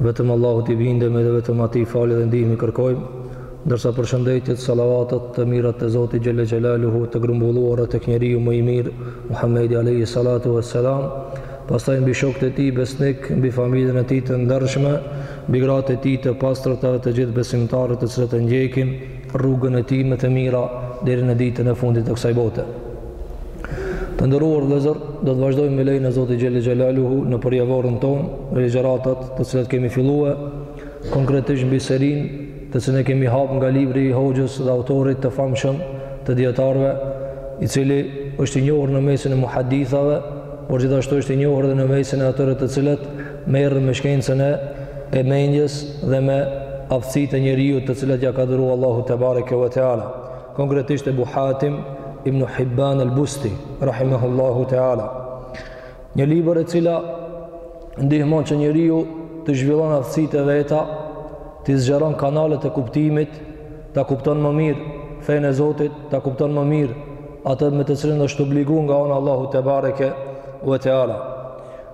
Vetëm Allahut i bindemi dhe vetëm Atij falje dhe ndihmë i kërkojmë, ndërsa përshëndetjet, salavatet, të mirat e Zotit xhelle shanuhu të grumbulluara tek njeriu më i mirë, Muhamedi alejhi salatu ue selam, pastaj mbi shokët e tij besnikë, mbi familjen e tij të ndershme, mbi gratë e tij të pastrta dhe të gjithë besimtarët të cilët e ndjekin rrugën e tij me të mira deri në ditën e fundit të kësaj bote. Të nderuar vëllezër, do të vazhdojmë me lejnë e Zotit xhelle xhelaluhu në përjavorën tonë, në ligjëratat të cilat kemi fillue, konkretisht mbi serinë të cilën e kemi hapë nga libri i hoxhës dhe autorit të famshëm të dijetarëve, i cili është i njohur në mesin e muhadithëve, por gjithashtu është i njohur dhe në mesin e atyre të cilët merren me shkencën e e mendjes dhe me aftësitë e njeriut të cilat ia ka dhuru Allahu tebareke ue teala. Konkretisht Ebu Hatim ibn Hibban al-Busti, rahimahullahu ta'ala. Një libër e cila ndihmon që njeriu t'i zhvillon aftësitë e veta, t'i zgjeron kanalet e kuptimit, ta kupton më mirë fenë e Zotit, ta kupton më mirë atë me të cilën është obligu nga ana e Allahut tebareke ue teala.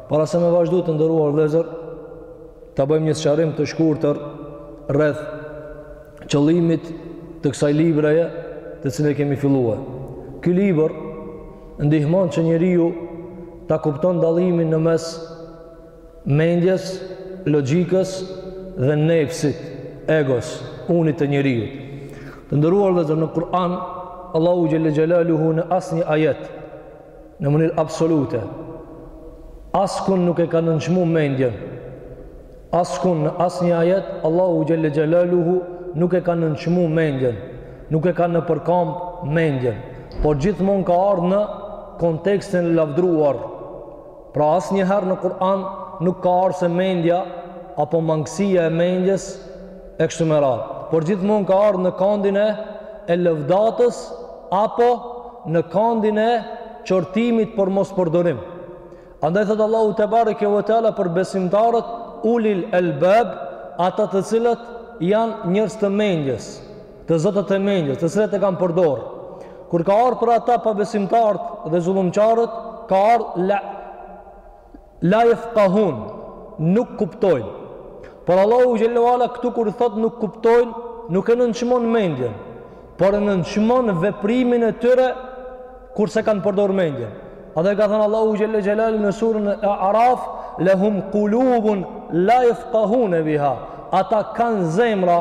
Para se me vazhdu të nderuar vëllezër, ta bëjmë një sqarim të shkurtër rreth qëllimit të kësaj libreje të cilën e kemi filluar. Ky libër ndihmon që njeriu ta kupton dallimin në mes mendjes, logjikës dhe nefsit, egos, unit të njeriut. Të nderuar vëllezër në Kur'an, Allahu xhelle xhelaluhu në asni ajet në mënyrë absolute askun nuk e ka nënçmu mendjen askun në asnjë ajet Allahu xhelle xhelaluhu nuk e ka nënçmu mendjen nuk e ka nëpërkamb mendjen por gjithmonë ka ardhë në kontekstin e lavdëruar Pra asnjëherë në Kur'an nuk ka ardhë se mendja apo mangësia e mendjes e kështu me radhë, por gjithmonë ka ardhë në kandin e e lëvdatës apo në kandin e qortimit për mospërdorim. Andaj thotë Allahu tebareke ue teala për besimtarët ulil elbab, ata të cilët janë njerëz të mendjes. të zotët e mendjes, të cilët e kanë përdorë. Kur ka ardhur për ata pabesimtarët dhe zullumqarët, ka ardhur la la yafqahun, nuk kuptojnë. Por Allahu teala këtu kur thotë nuk kuptojnë, nuk e nënçmon mendjen, por e nënçmon veprimin e tyre kur s'e kanë përdor mendjen. Andaj ka thënë Allahu xhelle xhelaluhu në suren El Araf, lahum qulubun la yafqahun biha. Ata kanë zemra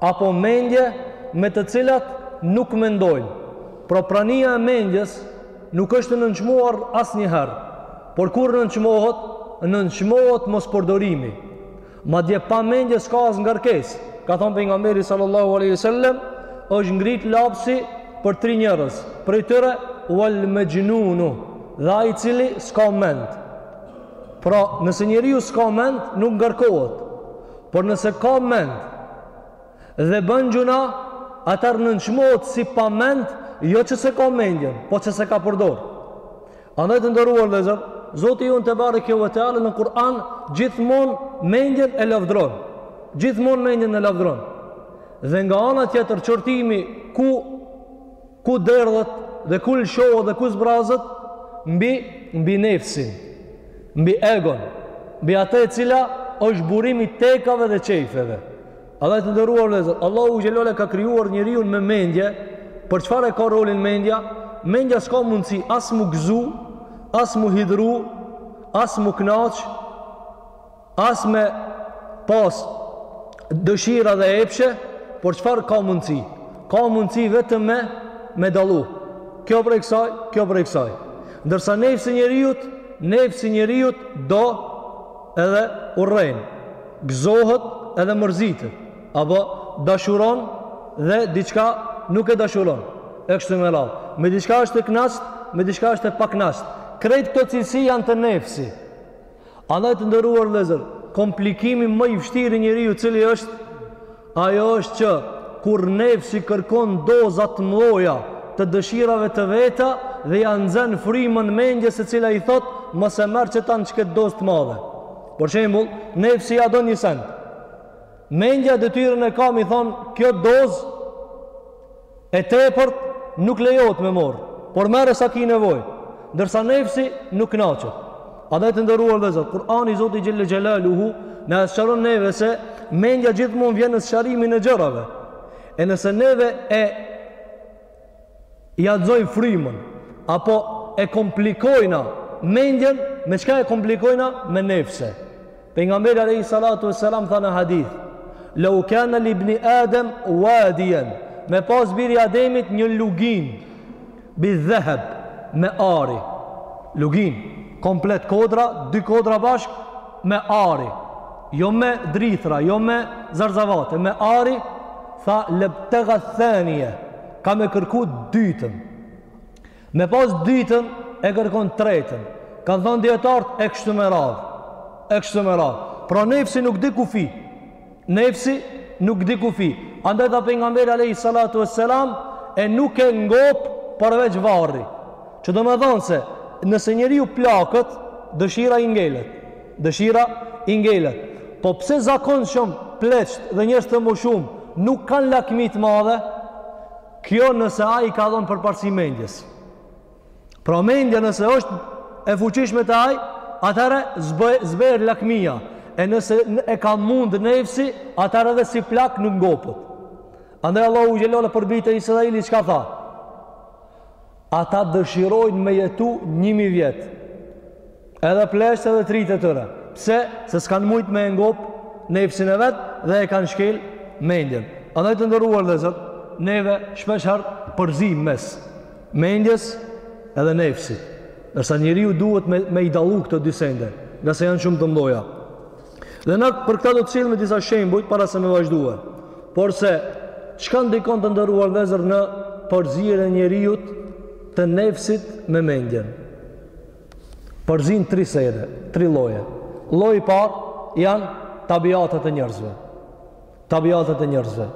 apo mendje me të cilat nuk mendojnë. Pra prania e mendjes nuk është e nënçmuar asnjëherë, por kur nënçmohet, nënçmohet mospërdorimi. Madje pa mendje s'ka as ngarkesë. Ka thanë pejgamberi sallallahu alaihi wasallam, është ngrit lapsi për tri njerëz, prej tyre wal mexhnunu, dhe ai i cili s'ka mend. Pra, nëse njeriu s'ka mend, nuk ngarkohet. Por nëse ka mend dhe bën gjynah, atëherë nënçmohet si pa mend, jo që s'e ka mendjen, po që s'e ka përdor. Andaj të nderuar vëllezër, Zoti Jon tebareke ve teala në Kur'an gjithmonë mendjen e lavdron. Gjithmonë mendjen e lavdron. Dhe nga ana tjetër qortimi ku Ku derdhet dhe ku lëshohet dhe ku zbrazet mbi mbi nefsin, mbi egon, mbi atë e cila është burimi i tekave dhe qejfeve. Andaj të nderuar vëllezër, Allahu xhelal e ka krijuar njeriun me mendje, për çfarë e ka rolin mendja? Mendja s'ka mundësi as m'u gëzu, as m'u hidhru, as m'u kënaq, As me pas dëshira dhe epshe, por çfarë ka mundësi? Ka mundësi vetëm me me dallu. Kjo prej kësaj, kjo prej kësaj. Ndërsa nefsi i njeriut, nefsi i njeriut do edhe urren, gëzohet edhe mërzitet, apo dashuron dhe diçka nuk e dashuron, e kështu me radhë. Me diçka është e knastë, me diçka është e paknastë. Krejt këto cilësi janë të nefsi. Andaj të nderuar vllezër, komplikimi më i vështirë i njeriut cili është, ajo është që kur nefsi kërkon doza t'mdhaja të dëshirave të veta dhe ia nxen frymën mendjes e cila i thotë mos e merr qët hanë qët dozë të madhe. Për shembull, nefsi ia don një send. Mendja detyrën e ka m'i thonë kjo dozë E tepërt nuk lejohet me morrë, por merre sa ki nevojë. Ndërsa nefsi nuk kënaqet. Andaj të nderuar vëllezër, Kur'ani Zoti xhelle xhelaluhu na sqaron neve se mendja gjithmonë vjen në sqarimin e gjërave. E nëse neve ia zojmë frymën apo e komplikojna mendjen, me çka e komplikojna me nefse. Pejgamberi alejhi salatu vesselam tha në hadith: "Lau kana li ibn Adem wadiyan", me pas biri i Ademit një lugin bi dheheb me ari. Lugin komplet kodra, dy kodra bashkë me ari. Jo me drithra, jo me zarzavate, me ari, tha lebtega thanie, ka me kërku dytën. Me pas të dytën e kërkon të tretën. Kan than dijetarët e kshtu me radh. E kshtu me radh. Pra nefsi nuk di kufi. Nefsi nuk di kufi. Andaj tha pejgamberi alejhi salatu ves-selam e nuk e ngop përveç varri. Që do me thonë se nëse njeriu plaket, dëshira i ngelet. Dëshira i ngelet. Po pse zakonshëm pleqt dhe njerëzit e moshum nuk kanë lakmi të madhe? Kjo nëse ai ka dhënë përparësi mendjes. Pra mendja nëse është e fuqishme te ai, atëherë zbret lakmia. E nëse e ka mund nefsi, atëherë edhe si plak nuk ngopet. Andaj Allahu xhele ve ala për bijtë e Israilit, çka tha? Ata dëshirojnë me jetu një mijë vjet. Edhe pleqtë edhe të rinjtë e tyre. Pse? Se s'kanë mujt me e ngop nefsin e vet dhe e kanë shkel mendjen. Andaj të nderuar vëllezër, neve shpeshherë përzimë mes mendjes edhe nefsit. Ndërsa njeriu duhet me, me i dallu këto dy sende, ngase janë shumë të mdhaja. Dhe unë për këta do të sjell me disa shembujt para se me vazhdu. Porse, çka ndikon të nderuar vëllezër në përzierjen e njeriut të nefsit me mendjen? Përzin tri sende, tri lloje. Lloji i parë janë tabiatet e njerëzve. Tabiatet e njerëzve,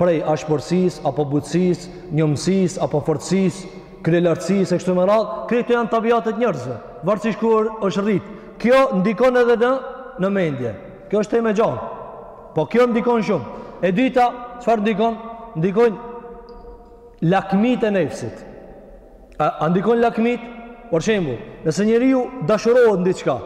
prej ashpërsisë apo butësisë, njomësisë apo fortësisë, kryelartësisë e kështu me radhë, krejt këto janë tabiate të njerëzve, varësisht ku është rrit. Kjo ndikon edhe në në mendje. Kjo është temë e gjatë. Po kjo ndikon shumë. E dyta, çfarë ndikon? Ndikojnë lakmitë e nefsit. A, a ndikon lakmit? Për shembull, nëse njeriu dashurohet në diçka,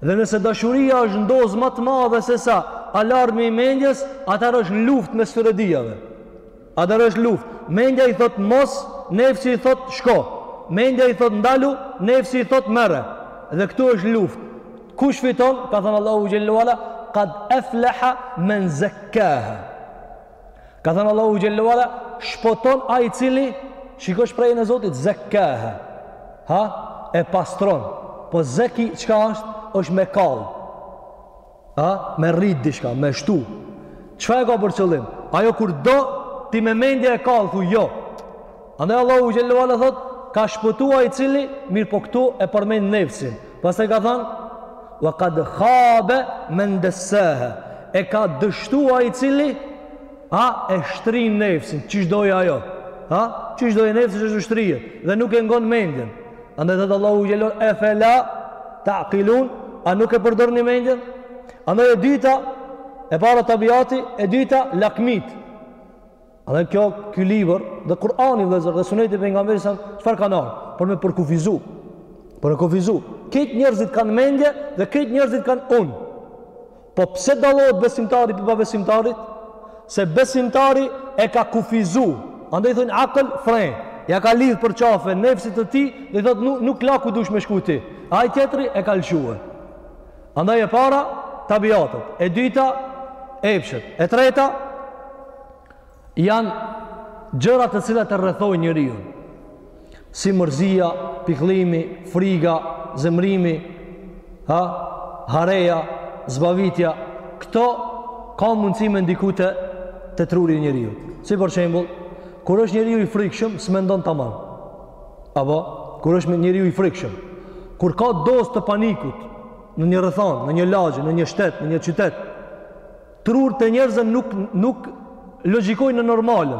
Dhe nëse dashuria është në dozë më të madhe se sa alarmi i mendjes, atëherë është në luftë mes këtyre dyjave. Atëherë është luftë. Mendja i thot mos, nefsi i thot shko. Mendja i thot ndalu, nefsi i thot merre. Dhe këtu është luftë. Kush fiton? Ka thënë Allahu xhele ve ala, "Qad aflaha man zakkaha." Ka thënë Allahu xhele ve ala, shpëton ai i cili shiko shprehjen e Zotit zekkaha. Ha? E pastron. Po zeki çka është? Është me kall. Ha? Me rrit diçka, me shtu. Çfarë ka për qëllim? Ajo kur do ti me mendje e kall, thuj jo. Andaj Allahu xhele ve ala thot ka shpëtu ai i cili mirëpo këtu e përmend nefsin pastaj ka thënë wa qad khaba man dassaha e ka dështu ai i cili a e shtrin nefsin qysh do ajo ha qysh do nefsi është shtrije dhe nuk e ngon mendjen andaj thot Allahu xhele ve ala efela taqilun a nuk e përdorni mendjen andaj e dyta e para tabiati e dyta lakmitë Dhe kjo, ky libër, dhe Kur'ani vëllezër, dhe suneti i Pejgamberit, çfarë kanë ardhë? Për me përkufizu. Për me kufizu. Krejt njerëzit kanë mendje, dhe krejt njerëzit kanë unë. Po pse dallohet besimtari prej pabesimtarit? Se besimtari e ka kufizu. Andaj i thonë, akëll, fren. Ia ka lidhë për qafe, nefsit të tij, dhe i thotë, nuk, nuk të la ku dush me shku ti. Ai tjetri e ka lëshue. Andaj e para, tabiatet, e dyta, epshet, e treta, janë gjërat të cilat e rrethojnë njeriun. Si mërzia, pikëllimi, friga, zemërimi, ha, hareja, zbavitja, këto ka mundësi me ndiku te, te truri i njeriut. Si për shembull, kur është njeriu i frikshëm, s'mendon tamam. Apo, kur është njeriu i frikshëm, kur ka dozë të panikut në një rrethanë, në një lagje, në një shtet, në një qytet, trutë e njerëzve nuk, nuk logikojnë në normale,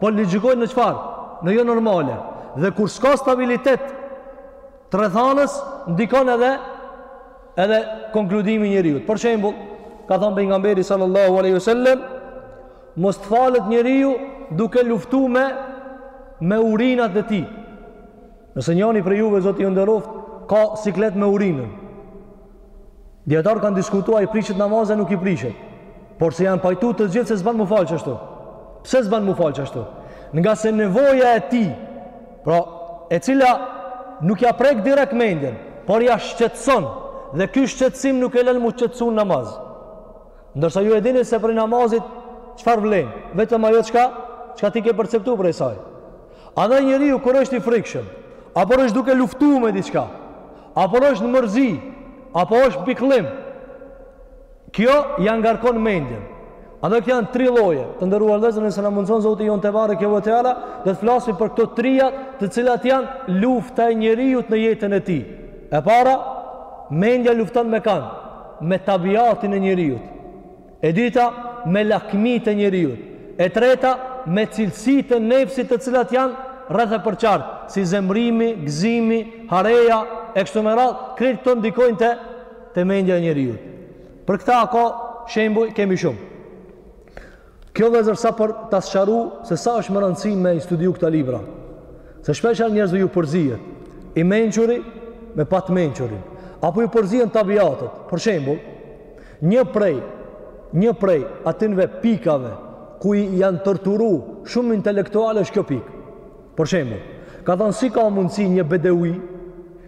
po logikojnë në çfarë, në jonormale. Dhe kur s'ka stabilitet të rrethanës, ndikon edhe, edhe konkludimi i njeriut. Për shembull, ka thonë Pejgamberi sallallahu aleyhi sallem, Mos të falet njeriu duke luftu me me urinat e tij. Nëse njani prej juve, Zoti ju nderoftë, ka siklet me urinën. Dijetarët kanë diskutua, i prishet namazi a nuk i prishet. Por se janë pajtu të gjithë se s'ban m'u falë qashtu. Pse s'ban m'u falë qashtu? Ngase nevoja e tij, pra e cila nuk ia prek direkt mendjen, por ia shqetëson, dhe ky shqetësim nuk e len m'u shqetësu në namaz. Ndërsa ju e dini se prej namazit çfarë vlen, vetëm ajo çka çka ti ke perceptu prej saj. Edhe njeriu kur është i frikshëm, apo është duke luftu me diçka, apo është në mërzi, apo është pikllim, kjo ia ngarkon mendjen. Edhe këto janë tri lloje, të nderuar vëllezër, nëse na mundëson Zoti jonë tebareke ve teala, dhe të flasim për këto trijat të cilat janë lufta e njeriut në jetën e tij. E para, mendja lufton me kan, me tabiatin e njeriut, e dyta me lakmitë e njeriut, e treta me cilësitë e nefsit të cilat janë rreth e përqark, si zemërimi, gëzimi, hareja e kështu me radhë, krejt këto ndikojnë te te mendja e njeriut. Për këtë ka shembuj kemi shumë. Kjo vëllezër sa për ta sqaru se sa është me rëndësi me i studiu këta libra. Se shpeshherë njerëzve ju përzihet, i mençuri me të pamençurin. Apo ju përzihen tabiatet. Për shembull, një prej, një prej atynve pikave ku janë torturu shumë intelektualë është kjo pikë. Për shembull, ka thonë si ka mundësi një bedewi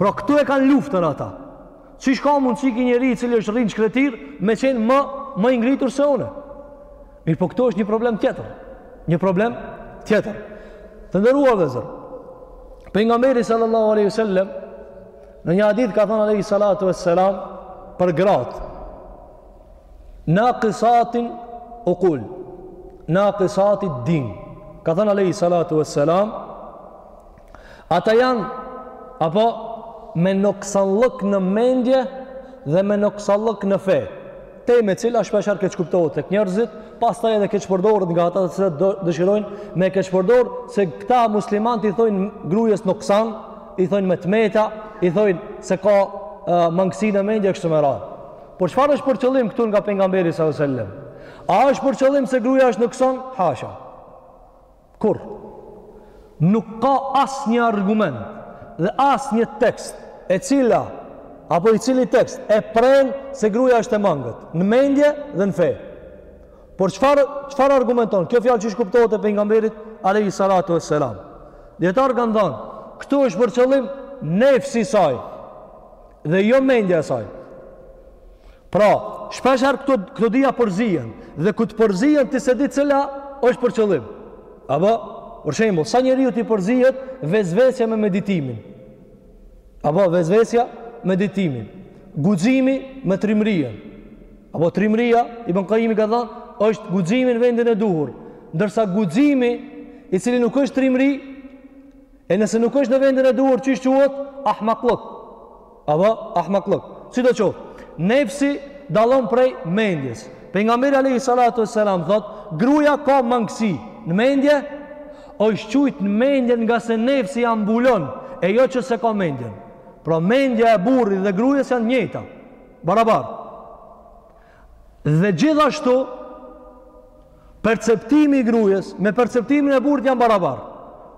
Pra këtu e kanë luftën ata. Si ka mundësi ky njeri i cili është rrit në shkretëtirë me qenë më, më i ngritur se une. Mirëpo këtu është një problem tjetër. Një problem tjetër. Të nderuar vëllezër. Pejgamberi sallallahu aleyhi sallem, në një hadith ka thonë aleyhi sallatu e sallam për gratë. Nakisatin ukul, nakisatit din. Ka thonë aleyhi sallatu e sallam, Ata janë apo me noksanllëk në mendje dhe me noksanllëk në fe. Temë e cila shpeshherë keqkuptohet tek njerëzit, pastaj edhe keqpërdoret nga ata të cilët dëshirojnë me keqpërdor se këta muslimanët i thonë grujës noksan, i thonë me të meta, i thonë se ka mangësi në mendje kështu me radhë. Por çfarë është për qëllim këtu nga pejgamberi sallallahu alajhi wasallam? A është për qëllim se gruaja është noksan? Hasha. Kurrë. Nuk ka asnjë argument dhe asnjë tekst e cila apo i cili tekst e pren se gruaja është e mangët në mendje dhe në fe. Por çfarë argumenton kjo fjalë qysh kuptohet e pejgamberit alayhi salatu vesselam. Dijetarët kanë thënë, këtu është për qëllim nefsi i saj dhe jo mendja e saj. Pra, shpesh herë këto dyja përzihen dhe kur të përzihen ti se di cila është për qëllim. Apo, për shembull, sa njeriu ti përzihet vesvesja me meditimin. Apo vesvesja meditimin. Guximi me trimërinë. Apo trimëria, Ibn Kajimi ka thënë, është guximi në vendin e duhur. Ndërsa guximi i cili nuk është trimëri, E nëse nuk është në vendin e duhur, qysh quhet ahmakluk. Apo ahmakluk. Sidoqoftë, nefsi dallon prej mendjes. Pejgamberi alayhi salatu wasalam thotë, gruaja ka mangësi në mendje, e ka qujt në mendje ngase nefsi ja mbulon, e jo që s'e ka mendjen. Pra mendja e burrit dhe grujes janë njëjta, barabar. Dhe gjithashtu perceptimi i grujes me perceptimin e burrit janë barabar.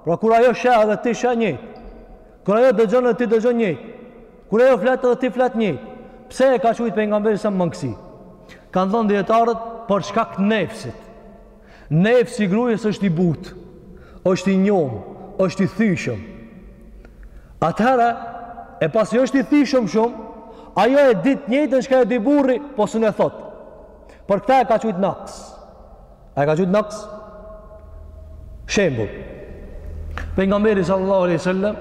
Pra kur ajo sheh edhe ti sheh njëjtë. Kur ajo dëgjon edhe ti dëgjon njëjtë. Kur ajo flet edhe ti flet njëjtë. Pse e ka qujt pejgamberi sa mangësi? Kanë thonë dijetarët për shkak nefsit. Nefsi i grujës është i butë, është i njomë, është i thyshëm. Atëherë, e pasi është i thyshëm shumë, ajo e di të njëjtën çka e di burri, po s'e thotë. Për këta e ka qujt naks. A e ka qujt naks? Shembull. Pejgamberi sallallahu aleyhi sallam,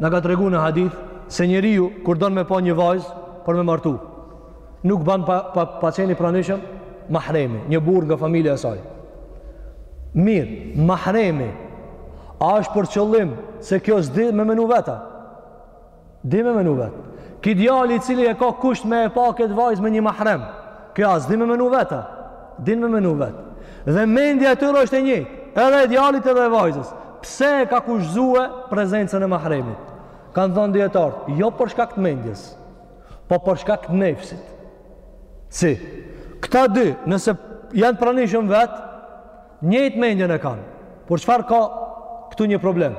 na ka tregu në hadith, se njeriu, kur don me pa një vajzë, për me martu. nuk ban pa, pa, pa qenë i pranishëm mahremi, një burrë nga familja e saj. Mirë, mahremi, a është për qëllim se kjo s'di me menu veta? Di me menu vetë. Ky djali i cili e ka kusht me e pa këtë vajzë me një mahrem, kjo a s'di me menu veta? Din me menu vetë. Dhe mendja e tyre është e njëjtë, edhe e djalit edhe e vajzës. Pse e ka kushtëzue prezencën e mahremit? Kanë thonë dijetarët, jo për shkak të mendjes. po për shkak të nefsit. Si? Këta dy, nëse janë pranishëm vet, njëjtë mendjen e kanë. Por çfarë ka këtu një problem?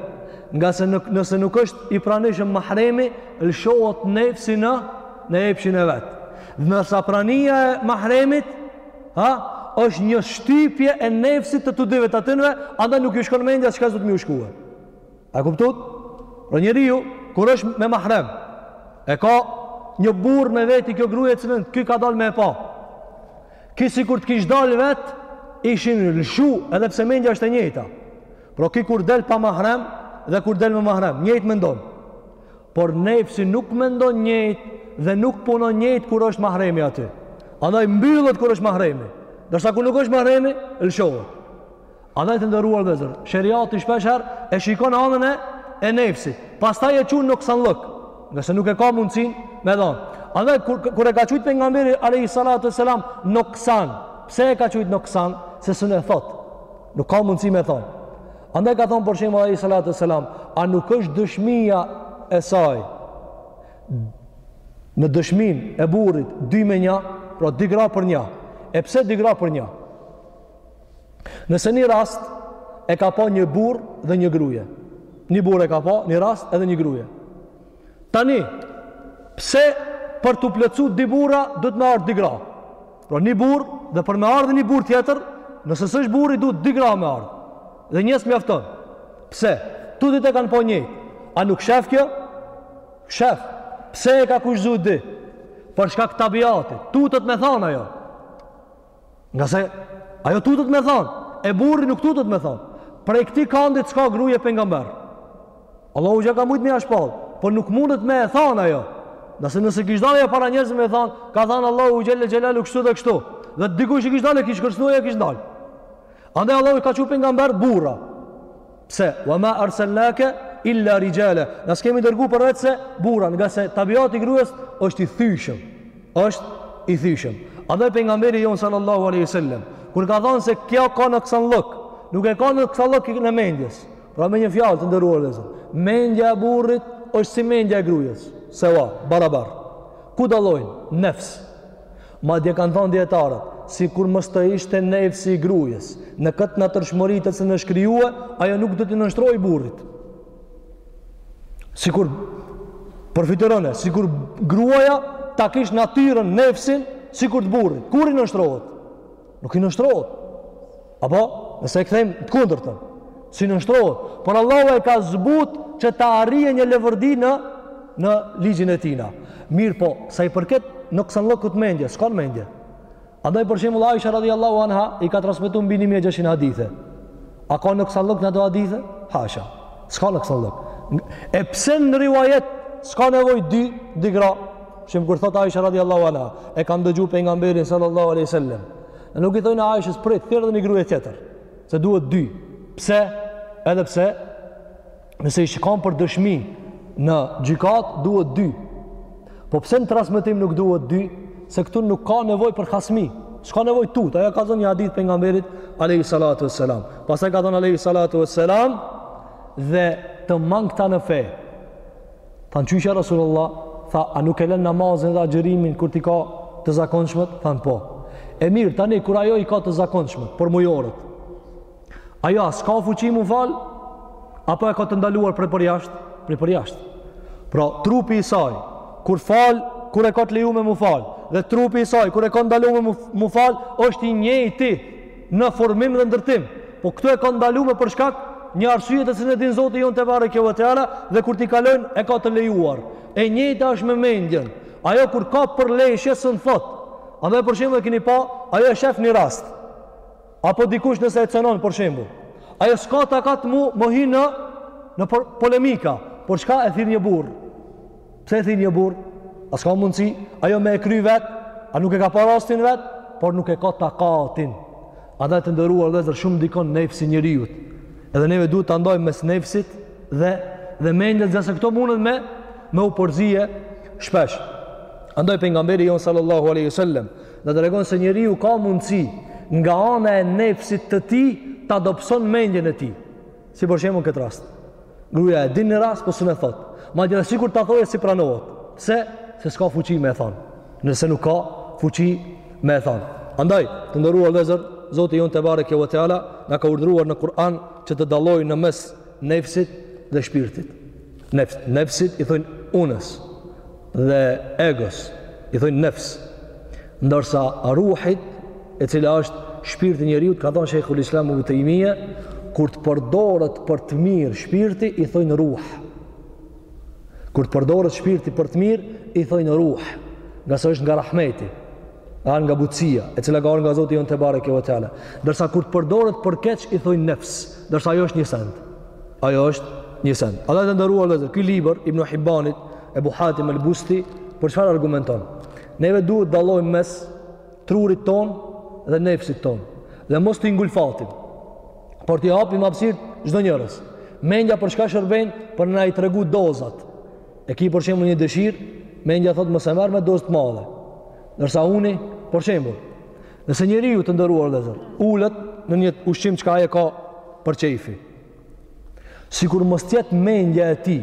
Ngase nuk, nëse nuk është i pranishëm mahremi, lëshohet nefsi në në epshin e vet. Ndërsa prania e mahremit, ha, është një shtypje e nefsit të të dyve të atynve, andaj nuk ju shkon mendja çka s'duhet me ju shkue. E kuptuat? Pra njeriu, kur është me mahrem, e ka një burrë me veti kjo gruje cilën ky ka dalë me e pa. Ky sikur të kish dalë vetë, ishin lëshu edhe pse mendja është e njëjta. Pra ky kur del pa mahrem dhe kur del me mahrem, njëjtë mendon. Por nefsi nuk mendon njëjtë dhe nuk punon njëjtë kur është mahremi aty. Andaj mbyllet kur është mahremi. Ndërsa kur nuk është mahremi, lëshohet. Andaj të nderuar vëllezër, sheriati shpeshherë e shikon anën e, e nefsit. Pastaj e qun noksanllëk, ngase nuk e ka mundësinë me thanë. Andaj, kur, kur e ka qujtë pejgamberi, alejhi salatu ve selam, noksan. Pse e ka qujtë noksan? Se s'un e thotë. Nuk ka mundësi me thonë. Andaj ka thonë për shembull, alejhi salatu ve selam, a nuk është dëshmija e saj? Në dëshminë e burrit, dy me nja, pra dy gra për nja. E pse dy gra për nja? Nëse një rast e ka pa një burrë dhe një gruje. Një burrë e ka pa një rast edhe një gruje. Tani, pse për t'u plotësu dy burra, duhet me ardhë dy gra. Pra një burrë dhe për me ardhë një burrë tjetër, nëse s'është burri, duhet dy gra me ardhë. Dhe një s'mjafton. Pse? Të dytë e kanë pa njëjtë. A nuk shef kjo? Shef. Pse e ka kushtëzu dy? Për shkak tabiatit. Tutet me thanë ajo. Ngase ajo tutet me thonë, e burri nuk tutet me thonë. Prej këtij kandi s'ka gruje pejgamber. Allahu ja ka mujtë me i shpallë, por po nuk mundet me e thonë ajo. Ngase nëse kish dalë ajo para njerëzve me thonë, ka thonë Allahu xhel-le xhelaluhu kështu dhe kështu. Dhe dikush i kish dalë e kish kërcnu ajo kish ndalë. Andaj Allahu ka çu pejgamberë burra. Pse? Wa ma arsalnaka illa rijala. Na s'kemi dërguar përveçse burra, ngase tabiati i grujes është i thyshëm. Është i thyshëm. Andaj pejgamberi jonë sallallahu alaihi wasallam kur ka thënë se kjo ka noksanllëk, nuk e ka noksanllëkun e mendjes. Pra me një fjalë të nderuar vëllezër. Mendja e burrit është si mendja e grujes. Sewa, barabar. Ku dallojnë? Nefs. Madje kanë thënë dijetarët, sikur mos të ishte nefsi i grujes, në këtë natyrshmëri të cilën është krijuar, ajo nuk do t'i nënshtrohej burrit. Sikur përfytyrone, sikur gruaja ta kish natyrën, nefsin, sikur të burrit. Kur i nënshtrohet? Nuk i nënshtrohet. Apo, nëse e kthejmë të kundërtën, s'i nënshtrohet, por Allahu e ka zbut që ta arrije një leverdi në, në ligjin e tijna. Mirëpo, sa i përket noksanllëkut në mendje, s'ka në mendje. Andaj për shembull Aisha radiallahu anha, i ka transmetu mbi 1600 hadithe. A ka noksanllëk në ato hadithe? Hasha, s'ka noksanllëk. E pse në rivajet, s'ka nevojë dy, dy gra, Shem kur thotë Aisha radiallahu anha, e kam dëgju pejgamberin sallallahu alaihi sallam. Ne nuk i thojna Aishës prit, thirre dhe një gruje tjetër. Se duhet dy. Pse? Edhe pse, nëse i shikon për dëshmi në gjykatë, duhet dy. Po pse në transmetim nuk duhet dy? Se këtu nuk ka nevojë për hasmi. S'ka nevojë tutë. Ajo ka thonë një hadith pejgamberit, Alehi Salatu Veselam. Pastaj ka thonë Alehi Salatu Veselam dhe të mangëta në fe. Thanë qysh ja Rasulullah, tha, a nuk e lënë namazin dhe agjerimin kur t'i ka të zakonshmet? Thanë po. E mirë, tani, kur ajo i ka të zakonshmet, pra mujoret, ajo a s'ka fuqi m'u falë, apo e ka të ndaluar prej përjashtë? Prej përjashtë. Pra, trupi i saj, kur falë, kur e ka të lejume m'u falë, dhe trupi i saj, kur e ka ndalume m'u falë, është i njëjti, në formim dhe ndërtim. Po këtu e ka ndalume për shkak një arsye të cilën e din Zoti jonë tebareke ve teala dhe kur t'i kalojnë e ka të lejuar. E njëjta është me mendjen. Ajo kur ka përleshje s'un thotë. A dhe për shembull e keni pa, ajo e shef një rast. Apo dikush nëse e cenon për shembull. Ajo s'ka takat me hi në në polemika, por çka e thirr një burrë. Pse e thirr një burrë? A s'ka mundësi ajo me e kry vet? A nuk e ka parë rastin vet? Por nuk e ka takatin. Andaj të nderuar vëllezër shumë ndikon nefsi i njeriut. Edhe neve duhet ta ndajmë mes nefsit dhe, dhe mendjes ngase këto munden me, me u përzie shpesh. Andaj pejgamberi jonë sallallahu aleyhi sallem, na tregon se njeriu ka mundësi nga ana e nefsit të tij, ta dobson mendjen e tij. Si për shembull këtë rast. Gruaja e din në rast, po s'un e thot. Madje edhe sikur ta thoje s'i pranohet. Pse? Se s'ka fuqi me e thon. Nëse nuk ka fuqi me e thon. Andaj, të nderuar vëllezër, Zoti jon tebareke ve teala na ka urdhëruar në Kur'an që të dallojmë në mes nefsit dhe shpirtit. Nefs, nefsit i thojnë unës dhe egos i thojnë nefs. Ndërsa ruhit, e cila është shpirti i njeriut, ka thënë Shejhul Islam Ibn Tejmije, kur të përdoret për të mirë shpirti i thojnë ruh. Kur të përdoret shpirti për të mirë i thojnë ruh, ngase është nga rahmeti. A nga butësia, e cila ka ardh nga Zoti jonë tebareke ve teala. Ndërsa kur të përdoret për keq, i thojnë nefs. Ndërsa ajo është një send. Ajo është një send. Andaj të nderuar vëllezër, ky libër i Ibn Hibbanit, Ebu Hatim el-Busti, për çfarë argumenton? Neve duhet t'dallojmë mes trurit tonë dhe nefsit tonë. Dhe mos t'i ngulfatim. Por t'i japim hapësirë çdonjërës. Mendja për çka shërben, për na i tregu dozat. E ki për shembull një dëshirë, mendja thotë mos e marr me dozë të madhe. Ndërsa uni, për shembull, nëse njeriu të nderuar vëllezër, ulet në një ushqim çka ai e ka për qejfi. Sikur mos të jetë mendja e tij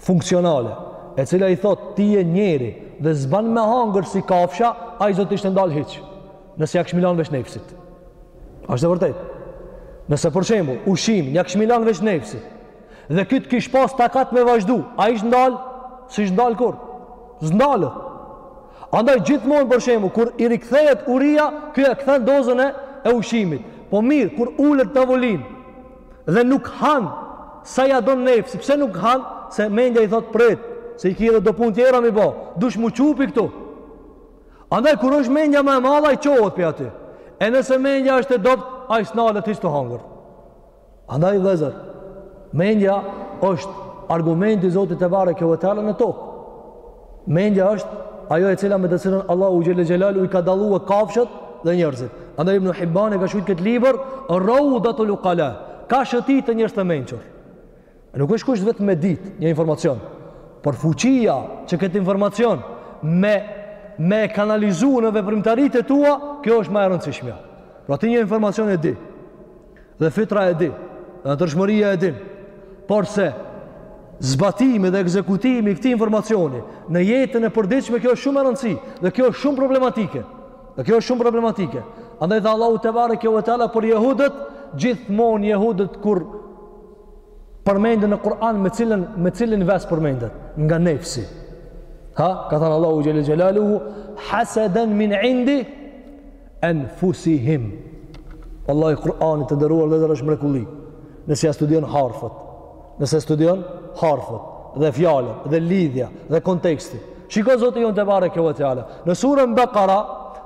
funksionale, e cila i thotë ti je njeri dhe s'ban me hangër si kafsha, ai s'do t'ishte ndal hiç. Nëse ja kish me lan veç nefsit. Është e vërtetë. Nëse për shembull ushqimin ja kish me lan veç nefsit, Dhe ky të kish pas takat me vazhdu, a ish ndal? S'ish ndal kurrë. S'ndalet. Andaj gjithmonë për shembull, kur i rikthehet uria, ky e kthen dozën e e ushqimit. Po mirë, kur ulet n'tavolinë dhe nuk han sa ja don nefsi, pse nuk han? Se mendja i thot prit, se i ki edhe do punë tjera me i bo. Dush m'u çu pi këtu. Andaj kur është mendja më e madhe, ai çohet pi aty. E nëse mendja është e dobt, ai s'nalet hiç tu hangër. Andaj vëllezër, mendja është argumenti i Zotit tebareke ve teala në tokë. Mendja është ajo e cila me të cilën Allahu xhelle xhelaluhu i ka dalluar kafshët dhe njerëzit. Andaj Ibn Hibban e ka shkruar këtë libër Rawdatul Uqala, kopshti i njerëzve të mençur. Nuk është kusht vetëm me ditë një informacion, por fuqia që këtë informacion me e kanalizu në veprimtaritë e tua, kjo është më e rëndësishmja. Pra ti një informacion e di, Dhe fitra e di, dhe natyrshmëria e din, porse zbatimi dhe ekzekutimi i këtij informacioni në jetën e përditshme, kjo është shumë me rëndësi, dhe kjo është shumë problematike, dhe kjo është shumë problematike. Andaj tha Allahu tebareke ve teala për jehudët, gjithmonë jehudët kur përmenden në Kur'an me cilën me cilin ves përmenden nga nefsi. Ha, ka thënë Allahu xhelle xhelaluhu hasadan min indi enfusihim Wallahi Kur'ani të nderuar vëllezër është mrekulli. Nëse ia studion harfet, nëse studion harfet dhe fjalët dhe lidhja dhe kontekstin. Shiko Zoti jonë tebareke ve teala. Në suren Bekara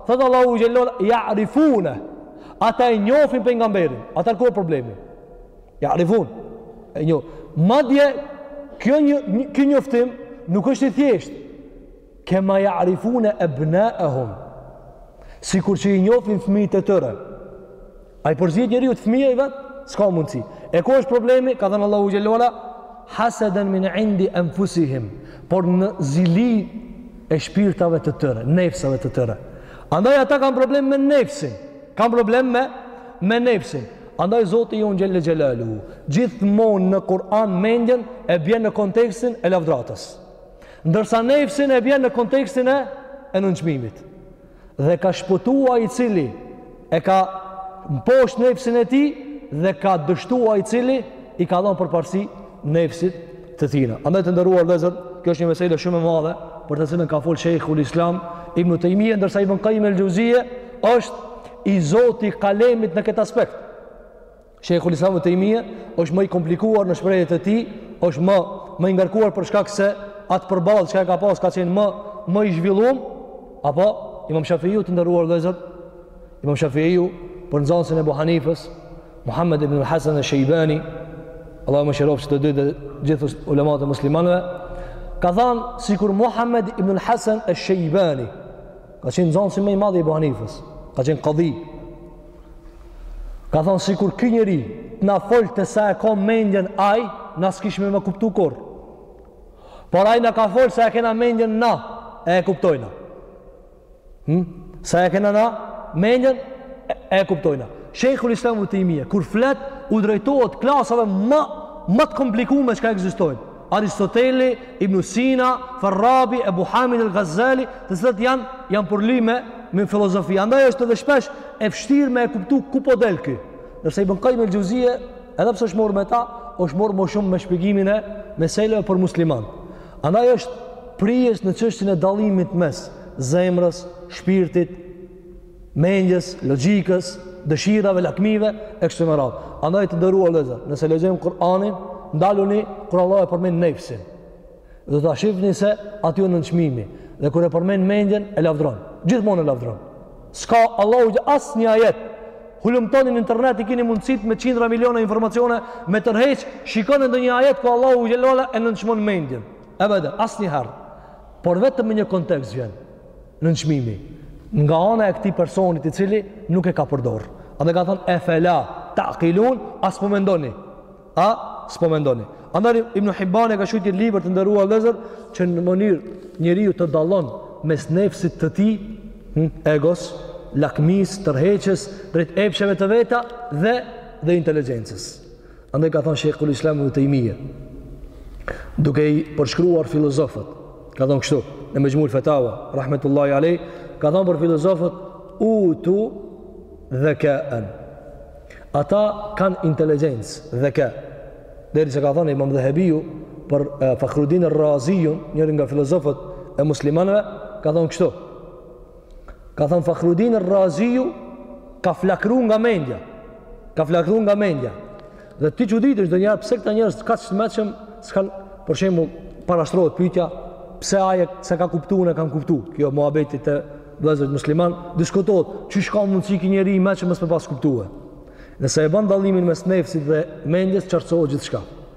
thotë Allahu xhelle ja'rifune. Ata e njofin pejgamberin. Atëherë ku o problemi? Ja'rifune. E njofin. Madje kjo një ky njoftim nuk është i thjeshtë. Kema ja'rifune ebnaehum. Sikur që i njofin fëmijët e tyre. A i përzihet njeriut fëmija i vet? S'ka mundësi. E ku është problemi? Ka thënë Allahu xhelle ve ala, haseden min indi enfusihim, por nga zilia e shpirtave të tyre, nefsave të tyre. Andaj ata kanë problem me nefsin. Kanë problem me, me nefsin. Andaj Zoti jonë xhelle xhelaluhu gjithmonë në Kur'an mendjen e bjen në kontekstin e lavdratës. Ndërsa nefsin e bjen në kontekstin e e nënçmimit. Dhe ka shpëtua i cili e ka mposht nefsin e tij dhe ka dështua i cili i ka dhanë përparësi nefsit të tina. Andaj të nderuar vëllezër, kjo është një mesele shumë e madhe për të cilën ka folë Shejhul Islam Ibn Tejmije, ndërsa Ibn Kajim El Xheuzije është i zoti i kalemit në këtë aspekt. Shejhul Islam ibn Tejmije është më i komplikuar në shprehjet e tij, është më më i ngarkuar për shkak se atë përballë që ka pas ka qenë më më i zhvillum, apo Imam Shafiu të nderuar vëllezër, Imam Shafiu për nxansin e Ebu Hanifës, Muhammed ibn al-Hasan al-Shaybani, Allahu mëshiroftë të dy e gjithë ulemat e muslimanëve, ka thanë sikur Muhammed ibn al-Hasan al-Shaybani Ka qenë nxansi më i madh i Ebu Hanifës. Ka qenë kadi. Ka thanë sikur ky njeri të na folte sa e ka mendjen ai, na s'kishme me kuptu kurrë. Por ai na ka fol sa e kena mendjen na, e e kuptojna. Hm? Sa e kena na mendjen e, e kuptojna. Shejhul Islam ibn Tejmije, kur flet, u drejtohet klasave më më të komplikume që ekzistojnë. Aristoteli, Ibn Sina, Farabi, Ebu Hamid el Gazali, të cilët janë janë përlymë me filozofi. Andaj është edhe shpesh e vështirë me e kuptu ku po del ky. Ndërsa Ibn Kajim el Xheuzije, edhe pse është morrë me ta, është morrë më shumë me shpjegimin e meseleve për muslimanë. Andaj është prijës në çështjen e dallimit mes zemrës, shpirtit, mendjes, logjikës, dëshirave, lakmive e kështu me radhë. Andaj të nderuar vëllezër, nëse lexojmë Kur'anin, ndaluni kur Allahu e përmend nefsin. Dhe do ta shihni se aty është nënçmimi. Dhe kur e përmend mendjen, e lavdron. Gjithmonë e lavdron. S'ka Allahu që asnjë ajet hulumtoni në internet i keni mundësitë me qindra miliona informacione me tërhek, shikoni ndonjë ajet ku Allahu xhelle ve ala e nënçmon mendjen. Ebeden, asnjëherë. Por vetëm me një kontekst vjen. nënçmimi nga ana e këtij personit i cili nuk e ka përdor. Andaj ka thonë efela takilun a s'po mendoni. A s'po mendoni. Andaj Ibn Hibban e ka shkrujt ni libër të nderuar vllezër që në mënyrë njeriu të dallon mes nefsit të tij, hm, egos, lakmisë, tërheqjes, drejt epsheve të veta dhe dhe inteligencës. Andaj ka thonë Sheikhul Islam Ibn Taymija, duke i përshkruar filozofët, ka thonë kështu, në Mexhmul Fatawa, rahmetullahi alejh, ka thonë për filozofët utu dhakaen. Ata kanë inteligjencë dheka. Derisa ka thonë Imam Dhehebiu për Fakhruddin Raziun, njërin nga filozofët e muslimanëve, ka thonë kështu, Ka thanë Fakhrudin Raziu ka flakru nga mendja. Ka flakru nga mendja. Dhe ti çuditesh ndonjëherë pse këta njerëz kaq të meçëm s'kanë për shembull parashtrohet pyetja pse ai s'e ka kuptu, e kanë kuptu. Ky muhabeti te vëllezërit muslimanë diskutohet qysh ka mundësi ky njeri i meçëm mos me e pas kuptu. Nëse e ban dallimin mes nefsit dhe mendjes qartësohet gjithçka.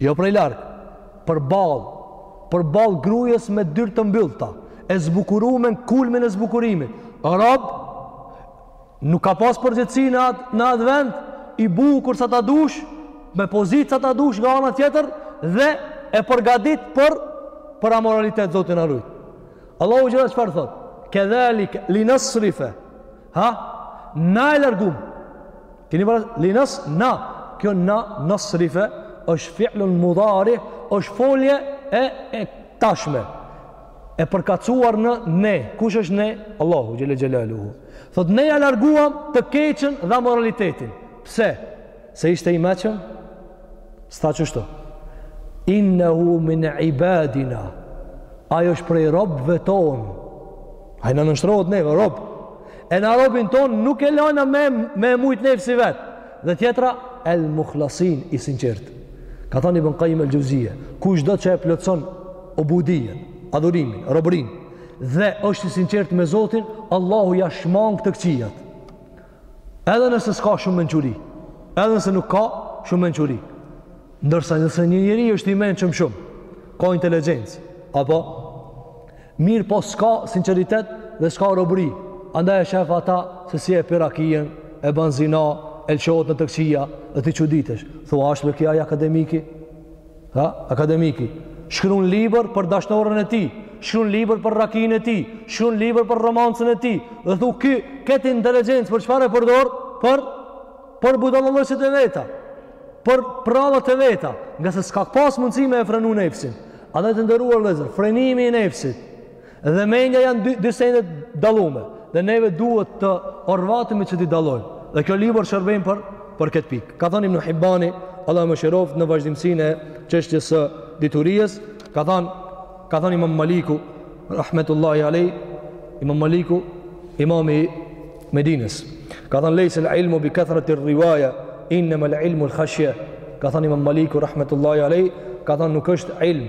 Jo prej larg, përballë, përballë grues me dyer të mbyllta, e zbukurume në kulmin e zbukurimit. Rob nuk ka pas përgjegjësi në atë në atë vend, i bukur sa ta dush, me pozitë sa ta dush nga ana tjetër dhe e përgatit për për amoralitet Zoti na rujt. Allahu xhelle çfarë thotë? Kedhalike linasrife Ha? Na e largum. Keni pa linas na. Kjo na nasrife është fi'lun mudari, është folje e e tashme. E përkatësuar në ne. Kush është ne? Allahu xhelle xhelaluhu. Thotë ne ja larguam të keqën dhe amoralitetin. Pse? Se ishte i meçëm, s'tha kështu. Innehu min ibadina, ai është prej robëve tonë. Ai na nënshtrohet neve, rob. E na robin tonë nuk e lajmë me e mujtë nefsi i vet. Dhe tjetra, el muhlasin i sinqertë. Ka thanë Ibn Kajim el Xheuzije, kushdo që e plotëson ubudijen, adhurimin, robërinë, dhe është i sinqertë me Zotin, Allahu ja shmang të këqijat. Edhe nëse s'ka shumë mençuri, edhe nëse nuk ka shumë mençuri, ndërsa nëse një njeri është i mençëm shumë, ka inteligjencë, apo mirë po s'ka sinceritet dhe s'ka robëri, andaj e shef ata se si e pi rakijen, e ban zina, e lëshohet në të këqija, dhe ti çuditesh, thua është veç ky ai akademiki? Ha, akademiki. Shkrun libër për dashnoren e tij, shkrun libër për rakinë e tij, shkrun libër për romancën e tij. Dhe thu ky, këtë inteligjencë për çfarë e përdor? Për për budallëlloqet e veta, për rravat e veta, ngase s'ka pas mundësi me e frenu nefsin. Andaj të nderuar vllezër, frenimi i nefsit, Dhe mendja janë dy, dy sende t'dallume. Dhe neve duhet të orvatemi që t'i dallojmë. Dhe kjo libër shërben për, për këtë pikë. Ka thonë Ibn Hibbani, Allah mëshiroftë në vazhdimësin e çështjes së diturijës, ka thonë, ka thonë imam Maliku, rahmetullahi alej, imam Maliku, imami Medines. Ka thonë lejsel ilmu bi kethretir-rivaje, innemel ilmul khashje. Ka thonë imam Maliku, rahmetullahi alej, ka thonë nuk është ilm,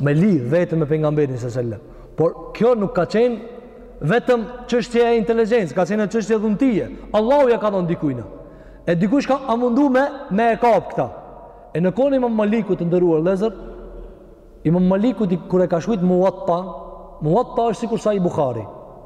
me lidh vetëm me pejgamberin sallallahu alajhi wasallam. Por kjo nuk ka qenë vetëm çështje inteligjence, ka qenë çështje dhuntie. Allahu ja ka dhënë dikujt. E dikush ka mundu me me e kap këta. E në kohën e Imam Malikut, të nderuar vëllezër, Imam Maliku kur e ka shkruajt Muwatta, Muwatta është sikur Sahih Buhari.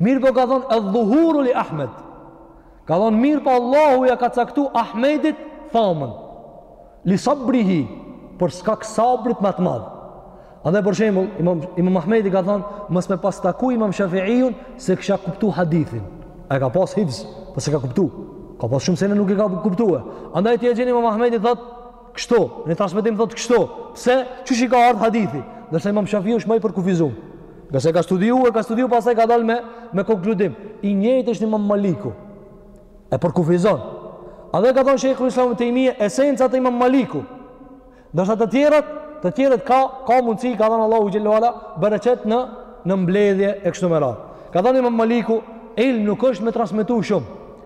Mirëpo ka thonë edh-dhuhuru li Ahmed. Ka thonë mirëpo Allahu ja ka caktu Ahmedit famën. Li sabrihi për shkak sabrit më të madh. Andaj për shembull Imam Imam Ahmedi ka thonë mos me pas taku Imam Shafiun s'e kisha kuptu hadithin. Ai ka pas hifz, po s'e ka kuptu. Ka pas shumë sene nuk i ka kuptuar. Andaj ti e gjen Imam Ahmedi thotë Kështu, në transmetim thotë kështu. Pse? Qysh i ka ardh hadithi? Ndërsa Imam Shafiu është më i përkufizuar. Ngase ka studiuar, ka studiuar pastaj ka dalë me me konkludim. I njëjtë është Imam Maliku. E përkufizon. Edhe ka thonë Shejhul Islam Ibn Tejmija esenca te Imam Maliku. Ndërsa të tjerët, të tjerët ka ka mundësi ka dhënë Allahu xhele ue ala bereqet në në mbledhje e kështu me radhë. Ka thënë Imam Maliku, ilm nuk është me transmetuar shumë.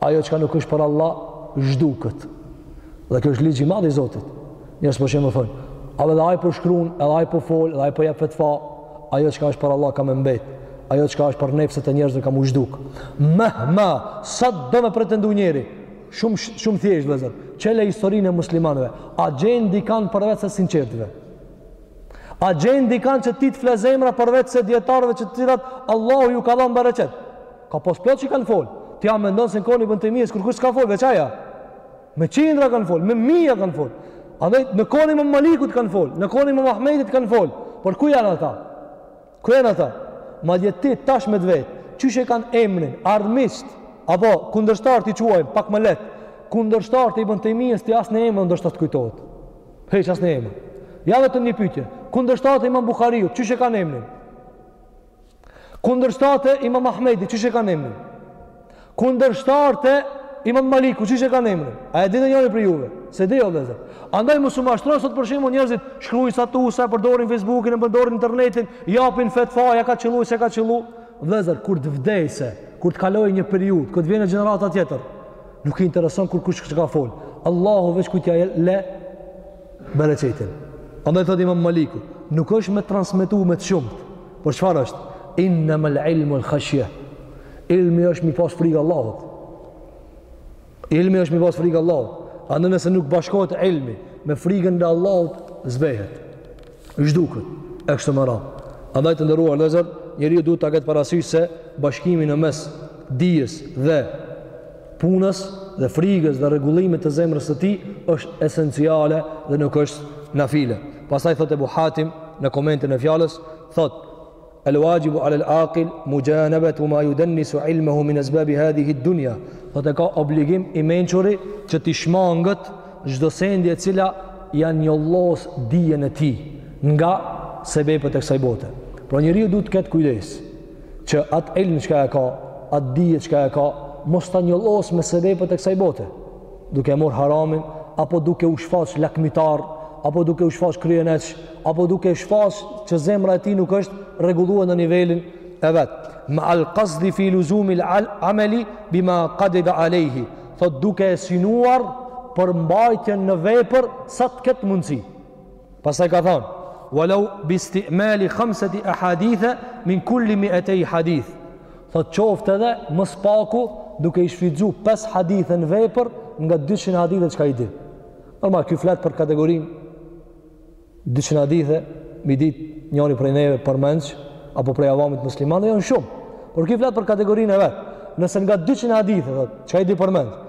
Ajo çka nuk është për Allah, zhduket. Dhe kjo është ligj i madh i Zotit. Njerëz për shembull thonë, edhe ai po shkrun, edhe ai po fol, edhe ai po jep fetfa, ajo çka është për Allah ka me mbet, ajo çka është për nefset e njerëzve ka m'u zhduk. Mehma, sa do me pretendu njeri, shumë shumë thjesht vëllezër, çele historinë e muslimanëve, a gjen dikan përveç se t'sinqertëve, a gjen dikan që ty të fle zemra përveç se dijetarëve që të cilët, Allahu ju ka dhanë bereqet, Ka pas plot që kanë fol. Ti a mendon se në kohën e Ibn Tejmijës kurkush s'ka fol veç ai? Me qindra kanë fol, me mija kanë fol. Edhe në kohën e Imam Malikut kanë fol, në kohën e Imam Ahmedit kanë fol. Por ku janë ata? Ku janë ata? Madje ti tash me t'vet, çysh e kanë emrin, armiqt apo kundërshtar t'i quajmë pak më lehtë. Kundërshtar të Ibn Tejmijës ty as një emër ndoshta s't'kujtohet. Hiç as një emër. Ja vetëm një pyetje. Kundërshtar të Imam Buhariut, çysh e kanë emrin? Kundërshtarët e Imam Ahmedit, çysh e kanë emrin? Kundërshtarët e Imam Malikut, çysh e kanë emrin? A e di ndonjëri prej juve? S'e di, o vëllezër. Andaj mos u mashtro, sot për shembull njerëzit shkrujnë statusa, e përdorin Facebookin, e përdorin internetin, japin fetfa, ja ka qëllu, s'e ka qëllu. Vëllezër, kur të vdesë, kur të kalojë një periudhë, kur të vjen gjenerata tjetër, nuk i intereson kurkush çka ka fol. Allahu veç kujt ia le bereqetin. Andaj thot imam Malik, nuk është me transmitu me të shumtë, por çfarë është? Innamal ilmu el-khashje, ilmi është mi pas frikë Allahot. Ilmi është mi pas frikë Allahot. Andaj nëse nuk bashkohet ilmi me frikën ndaj Allahut, zbehet. Zhduket, e kështu me radhë. Andaj të nderuar vëllezër, njeriu duhet ta ketë parasysh se bashkimi në mes dijes dhe punës dhe frikës dhe rregullimit të zemrës së tij është esenciale dhe nuk është nafile. Pastaj thotë Ebu Hatim në komentin e fjalës, thotë El wajibu ala al aqil mujanabatu ma yudannisu ilmahu min asbab hadhihi ad-dunya. Thotë e ka obligim i mençuri që t'i shmanget çdo sendi e cila ia njollos dijen e tij nga sebepet e kësaj bote. Pra njeriu duhet të ketë kujdes. që atë ilm çka e ka, atë dije çka e ka, mos ta njollos me sebepet e kësaj bote, duke marrë haramin, apo duke u shfaq lakmitar, apo duke u shfaq kryeneç, apo duke u shfaq që zemra e tij nuk është rregulluar në nivelin e vet. Me'al kasdi fi luzumil ameli bima kadira alejhi, thotë duke e synuar për mbajtjen në vepër sa të ketë mundësi. Pastaj ka thënë: "Wa law bi isti'mal khamsati ahadith min kulli mi'atay hadith", thotë qoftë edhe më së paku duke i shfrytëzuar pesë hadithe në vepër nga dyqind hadithe çka i di. Normal ky flet për kategorinë dyqind hadithe me i dit njëri prej neve përmendsh apo prej avamit muslimanëve janë shumë. Por ky flet për kategorinë e vet. Nëse nga dyqind hadithe thotë çka i di përmendsh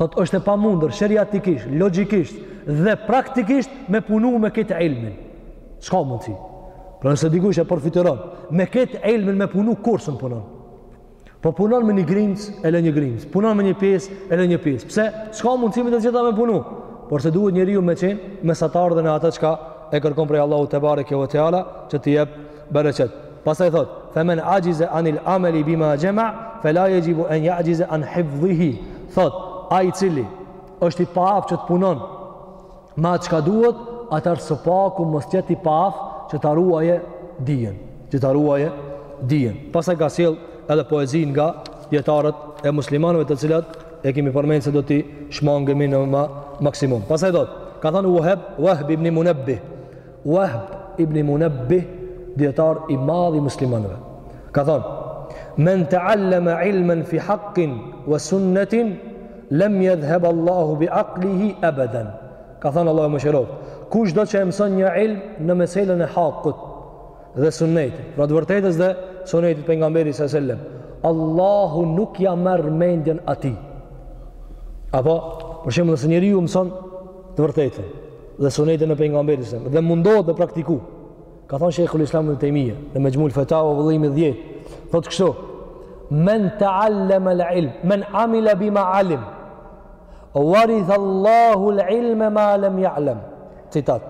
Thotë është e pamundur sheriatikisht, logjikisht dhe praktikisht me punu me krejt ilmin. S'ka mundësi? Pra nëse dikush e përfytyron me krejt ilmin me punu kurrë s'e punon. Po punon me një grimcë, e lë një grimcë. Punon me një pjesë, e lë një pjesë. Pse? S'ka mundësi me të gjitha me punu? Porse duhet njeriu me qenë mesatar dhe në atë çka e kërkon prej Allahu tebareke ve teala që të jep Bereqet. Pastaj thotë, fe men agjize anil amel i bima gjema, fe la jegjibu en ja'gjize an hifdhihi. Thotë, ai i cili është i paaftë që të punon, me atë çka duhet, atëherë së paku mos të jetë i paaftë që ta ruajë dijen. Që ta ruajë dijen. Pastaj ka sjellë edhe poezi nga dijetarët e muslimanëve të cilat e kemi përmend se do t'i shmangemi në ma maksimum. Pastaj thotë, ka thënë Uehb, Uehb ibn Munebbih, Wahb ibn Munabbih, dijetar i madh i muslimanëve, ka thënë: "Men ta'allama ilman fi haqqin wa sunnatin lam yadhhab Allahu bi aqlihi abadan." Ka thënë Allahu e mëshiroftë, kushdo që e mëson një ilm në meselen e hakut dhe sunnetit, pra të vërtetës dhe sunnetit të pejgamberit sa selam, Allahu nuk ia merr mendjen atij. Apo, për shembull, nëse njeriu mëson të vërtetën, dhe sunetin e pejgamberit sa dhe mundohet me praktiku. Ka thënë Sheikhul Islam Ibn Taymija në Mejmul Fatawa vëllimi 10. Thotë kështu: Men ta'allama al-ilm, men amila bima alim. Waritha Allahu al-ilma ma lam ya'lam. Citat.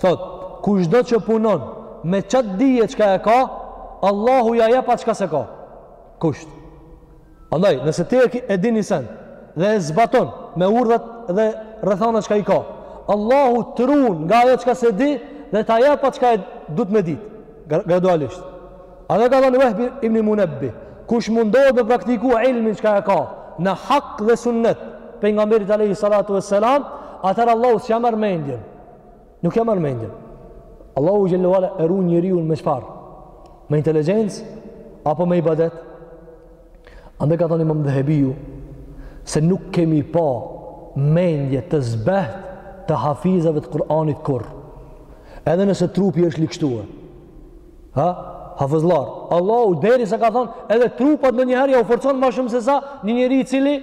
Thot, kushdo që punon me çat dije çka e ka, Allahu ja jep atë çka s'e ka. Kusht. Andaj, nëse ti e din një sen dhe e zbaton me urdhrat dhe rrethana çka i ka, Allahu të ruan nga ajo çka s'e di dhe ta jep atë çka e do ti me ditë gradualisht. Edhe ka thënë Wehb ibni Munebbih, kush mundohet me praktiku ilmin çka e ka në hak dhe sunnet pejgamberit alejhi salatu vesselam, atëherë Allahu s'ja merr mendjen. Nuk ja merr mendjen. Allahu xhele ve ala e run njeriun me çfarë? Me inteligjencë? Apo me ibadet? Andaj ka thonë imam Dhehebiu se nuk kemi pa mendje të zbeht të hafizave të Kur'anit kurrë. Edhe nëse trupi është ligështue. Ha? Hafizlar. Allahu derisa ka thonë edhe trupat ndonjëherë jau forcon ma shumë se sa një njeri i cili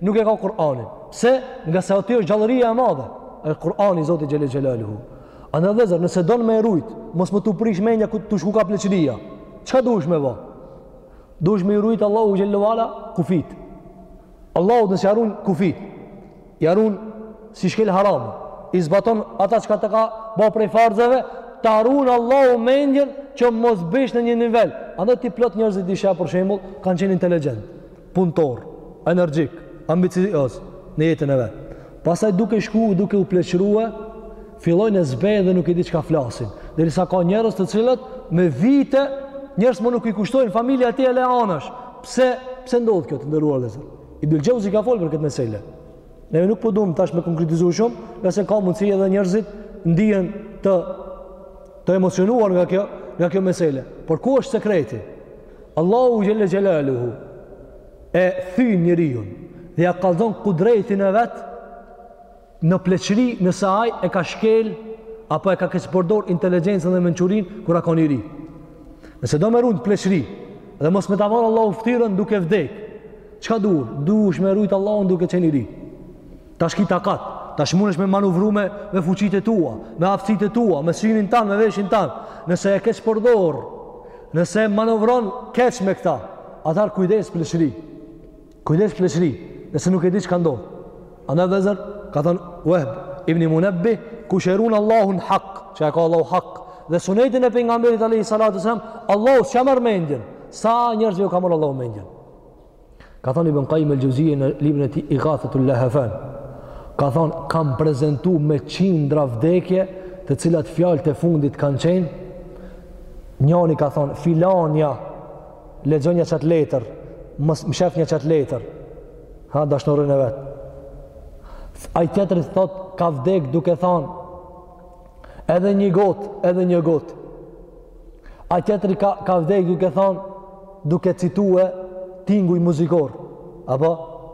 Nuk e ka Kur'anin. Pse? Ngase aty është gjallëria e madhe. Është Kur'ani i Zotit Xhelel Xhelaluhu. Andaj vëllazër, nëse don me rujt, mos me t'u prish mendja ku tu shku ka pleqëria. Çka duhesh me ba? Duhesh me ia rujt Allahut xhele ve ala kufijtë. Allahut nëse ja run kufijtë, ja run, s'i shkel haramet. I zbaton ata çka të ka bë prej farzeve, ta run Allahu mendjen që mos bish në një nivel. Andaj ti plot njerëzit disha për shembull kanë qenë inteligjent. punëtor, energjik, ambicioz në jetën e vet. Pastaj duke shku, duke u pleqërua, fillojnë e zbehen dhe nuk e di çka flasin. Derisa ka njerëz të cilët me vite njerëz më nuk i kushtojnë familja e tij e le anash. Pse pse ndodh kjo të nderuar vëllezër? Ibn Xheuzi ka fol për këtë mesele. Ne nuk po duam tash me konkretizu shumë, ngase ka mundësi edhe njerëzit ndihen të të emocionuar nga kjo, nga kjo mesele. Por ku është sekreti? Allahu Xhelle Xhelaluhu e thyn njeriun dhe ja kallzon kudretin e vet në pleqëri nëse ai e ka shkel apo e ka keqpërdor inteligjencën dhe mençurinë kur a kon i ri. Nëse do me ru në pleqëri dhe mos me ta marrë Allahu ftyrën duke vdek, çka duhet? Duhesh me rujt Allahun duke qenë i ri. Tash ki takat, tash mundesh me manovru me, me fuqitë e tua, me aftësitë e tua, me synin tan, me veshin tan. Nëse e keqpërdor, nëse manovron keq me këta, atëherë kujdes pleqri. Kujdes pleqri, nëse nuk e di çka ndodh. Andaj vllezër, ka thënë, Wehb ibni Munebbih, kush e run Allahun hak, që e ka Allahu hak, dhe sunetin e pejgamberit alejhi salatu vesselam, Allahu s'ja merr mendjen, sa njerëzve ju ka marrë Allahu mendjen. Ka thonë Ibn Qayyim al-Jawziyya në librin e tij Ighathatul Lahfan, ka thonë kam prezentu me qindra vdekje, të cilat fjalët e fundit kanë qenë njoni ka thonë filanja lexoje qat letër, mos më shef një qat letër. Ha dashnoren e vet. Ai tjetri thotë ka vdek duke thonë edhe një gotë, edhe një gotë. Ai tjetri ka ka vdek duke thonë duke citue tinguj muzikorë. Apo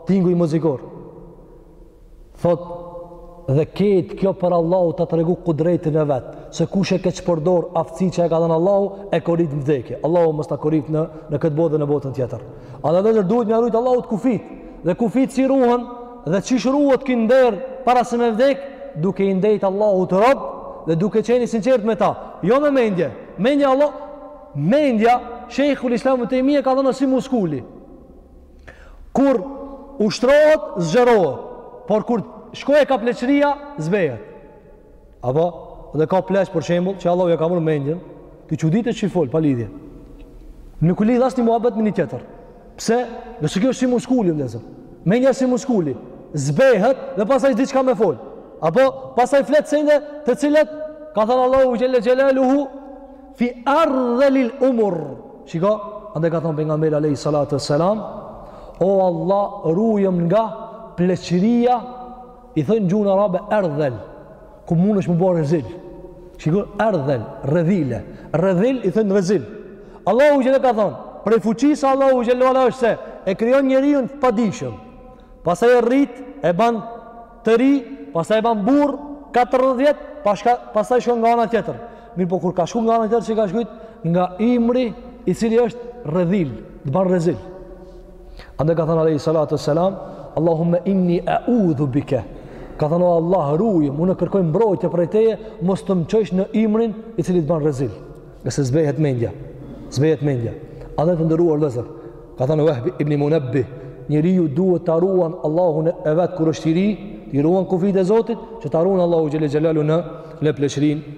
tinguj muzikorë. Thotë dhe këtë kjo për Allahu ta tregu kudretin e vet, se kush e keqpërdor aftësi që e ka dhënë Allahu, e korit në vdekje. Allahu mos ta korit në në këtë botë dhe në botën tjetër. Andaj, vllezër, duhet m'ia rujt Allahut kufijt. Dhe kufijt si ruhen Dhe qysh ruhet ky nder para se me vdek, duke i ndejt Allahut rob dhe duke qenë i sinqertë me ta, jo me mendje. Mendja Allah, mendja Sheikhul Islam Ibn Taymija ka thënë si muskulli. Kur ushtrohet, zgjerohet, por kur shkon kah pleqëria, zbehet. Apo, dhe ka pleq për shembull që Allahu ua merr mendjen, s'di çka i fol, pa lidhje. Nuk u lidh asnjë muhabet me një tjetër. Pse? Se kjo është si muskulli, vllezër. Mendja si muskulli. Zbehet dhe pastaj s'di çka me folë. Apo, pastaj flet sende të cilat, ka thënë Allahu xhele xhelaluhu, fi erdhelil umur. Shiko, andaj ka thënë Pejgamberi alejhi salatu ve selam, o Allah, rujem nga pleqëria I thonë në gjuhën arabe erdhel, ku mund është m'u bo rezil. Shiko, erdhel, redhile. Redhil, i thonë rezil. Allahu xhele ka thonë, prej fuqisë Allahut xhele ve ala është se e krijon njeriun të padijshëm. Pastaj e rrit, e ban të ri, pastaj e ban burrë, 40, pastaj shkon nga ana tjetër. Mirëpo kur ka shku nga ana tjetër çka, ka shku, nga imri i cili është redhil, të ban rezil. Andaj ka thënë Alejhi Salatu ve Selam, Allahumme inni eudhu bike. Ka thënë, o Allah, rujem, unë kërkoj mbrojtje prej teje, mos të m'çojsh në imrin i cili t'ban rezil. Nëse zbehet mendja, zbehet mendja. Andaj të nderuar vllezër, ka thënë Vehb ibn Munebbih, njeriu duhet ta ruan Allahun e vet kur është i ri, t'i ruan kufijt e Zotit, që ta ruan Allahu Xhele Xhelaluhu në pleqërinë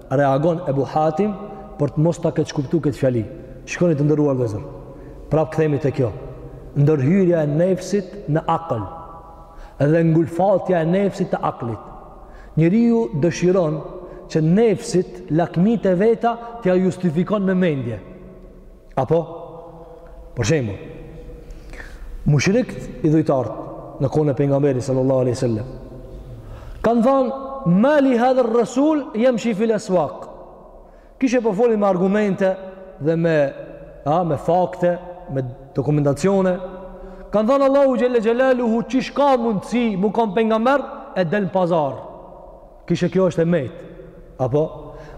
Reagon Ebu Hatim, por të mos ta keqkuptu këtë fjali. Shikoni të nderuar vëllezër. Prap kthehemi te kjo. Ndërhyrja e nefsit në akël dhe ngulfatja e nefsit të aklit. Njeriu dëshiron që nefsit lakmitë e veta t'ia justifikon me mendje. Apo, për shembull, mushrikët idhujtarët, në kohën e Pejgamberit sallallahu aleyhi sallam kanë thanë ma li hadher resul jemshi fil eswak kishe po folin me argumente dhe me, a, me fakte me dokumentacione kanë thanë Allahu xhelle xhelaluhu qysh ka mundësi mu kanë pejgamber e del në pazar Kishe kjo është e metë. Apo,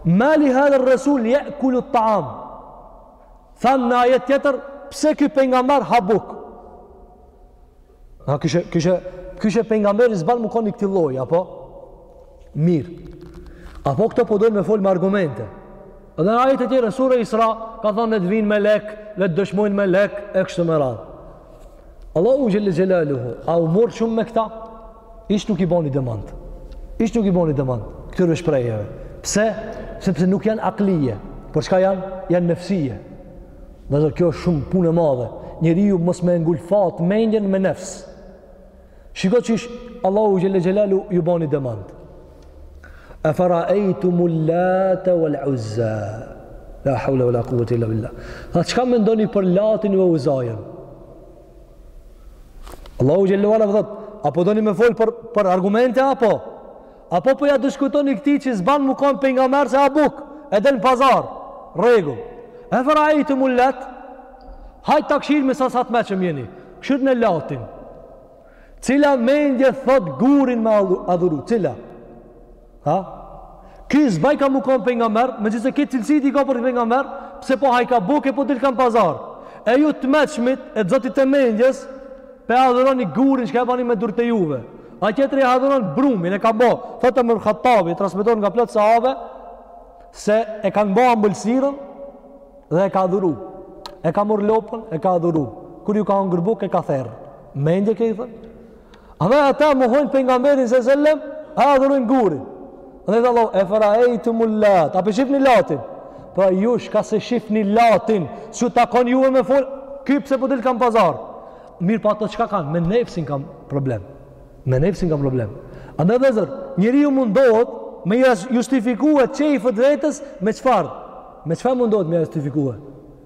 ma li hadher resul jekulu taam. Thanë në ajet tjetër, pse ky pejgamber ha bukë? Ha, kishe, kishe, kishe pejgamberi s'ban me kon i këtij lloji, apo? Mirë. Apo këto po dojnë me folë me argumente. Edhe në ajete tjera, sure Isra, ka thonë le të vijnë melekë, le të dëshmojnë melekë, e kështu me radhë. Allahu xhelle xhelaluhu, a u mor shumë me këta? Hiç nuk i boni demant. Hiç nuk i boni demant këtyre shprehjeve. Pse? Sepse nuk janë aklije. Por shka janë? Janë nefsije. Vëllezër, kjo është shumë punë e madhe. Njeriu mos me ngulfat mendjen me nefs. Shiko qysh Allahu xhelle xhelaluhu ju bani demant. Eferaejtumul late wal uzza. La hawla wala quwwata illa billah. Tha çka mendoni për Latin dhe Uzajën? Allahu xhelle ve ala thot, apo doni me fol për për argumente apo? Apo po ja diskutoni këtij që s'ban mu kon pejgamber se ha buk, e del në pazar. Rregull. Eferaejtumul lat. Hajt ta kshyrim sa sa të meçëm jeni. Kshyrne Latin. Cila mendje thot gurin me adhuru? Cila? Ha? Ky s'bajka mu kon pejgamber, megjithëse krejt cilësitë i ka për pejgamber, pse po hajka buk e po delka n'pazar. E ju të meçmit e zotët e mendjes, Po e adhuroni gurin çka e bani me durt e juve. Ai tjetri e adhuron brumin, e ka bo. Thotë Omer Hattabi, transmeton nga plot sahabe, se e kanë bo ambëlsirën dhe e ka adhuru. E ka marrë lopën, e ka adhuru. Kur ju ka hongër buk, e ka therë. Mendje ke i thënë? Edhe ata mohojnë Pejgamberin alejhi selam, a adhurojnë gurin. Dhe dhe Allahu, eferaejtumul lat, a po shifni Latin? Pra ju shka s'e shifni Latin, s'ju takon juve me folë, ky pse po delka n'pazar. Mirëpo ato çka kanë, me nefsin kanë problem. Me nefsin kanë problem. Andaj vëllezër, njeriu mundohet me ja justifikua qejfet vetes, me çfarë? Me çfarë mundohet me ja justifikua?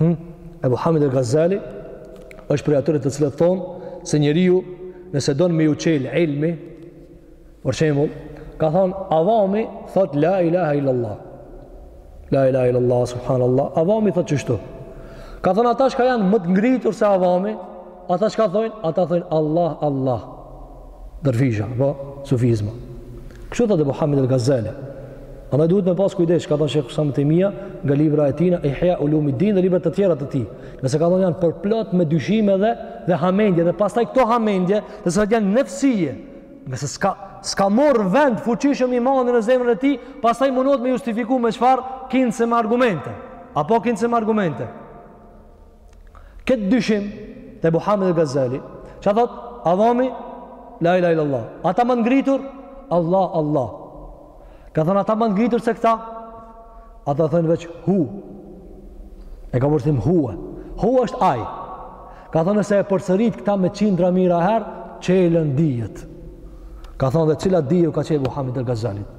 Hm? Ebu Hamid el Gazali është prej atyre të cilët thonë se njeriu nëse don me ju çel ilmi, për shembull, ka thon avami thot la ilaha illa allah. La ilaha illa allah subhanallah. Avami thot qështu. Ka thon ata që janë më të ngritur se avami, Ata çka thojnë? Ata thojnë Allah, Allah. Dervisha, po, sufizma. Kështu thotë Muhammed el-Gazali. Andaj duhet me pas kujdes, ka thënë Shejhul Islam ibn Tejmija, nga libra e tina, Ihja Ulumid-din dhe libra të tjera të tij. Nëse ka thënë janë përplot me dyshime dhe, dhe hamendje, dhe pastaj këto hamendje, desa janë nefsije, nëse s'ka, s'ka marrë vend fuqishëm imani në zemrën e tij, pastaj mundohet me justifiku me çfarë, kinse me argumente. Apo kinse me argumente. këtë dyshim të Ebu Hamid el Gazali, çka thot, avami, la ilahe il-lallah, ata ma t'ngritur, Allah, Allah. Ka thënë, ata ma t'ngritur se këta, ata thojnë veç hu. E ka për qëllim hue. Hue është ai. Ka thënë, se e përsërit këtë me qindra mijëra herë, çelen dijet. Ka thënë, dhe cila dije iu ka çelë Ebu Hamid el Gazalit.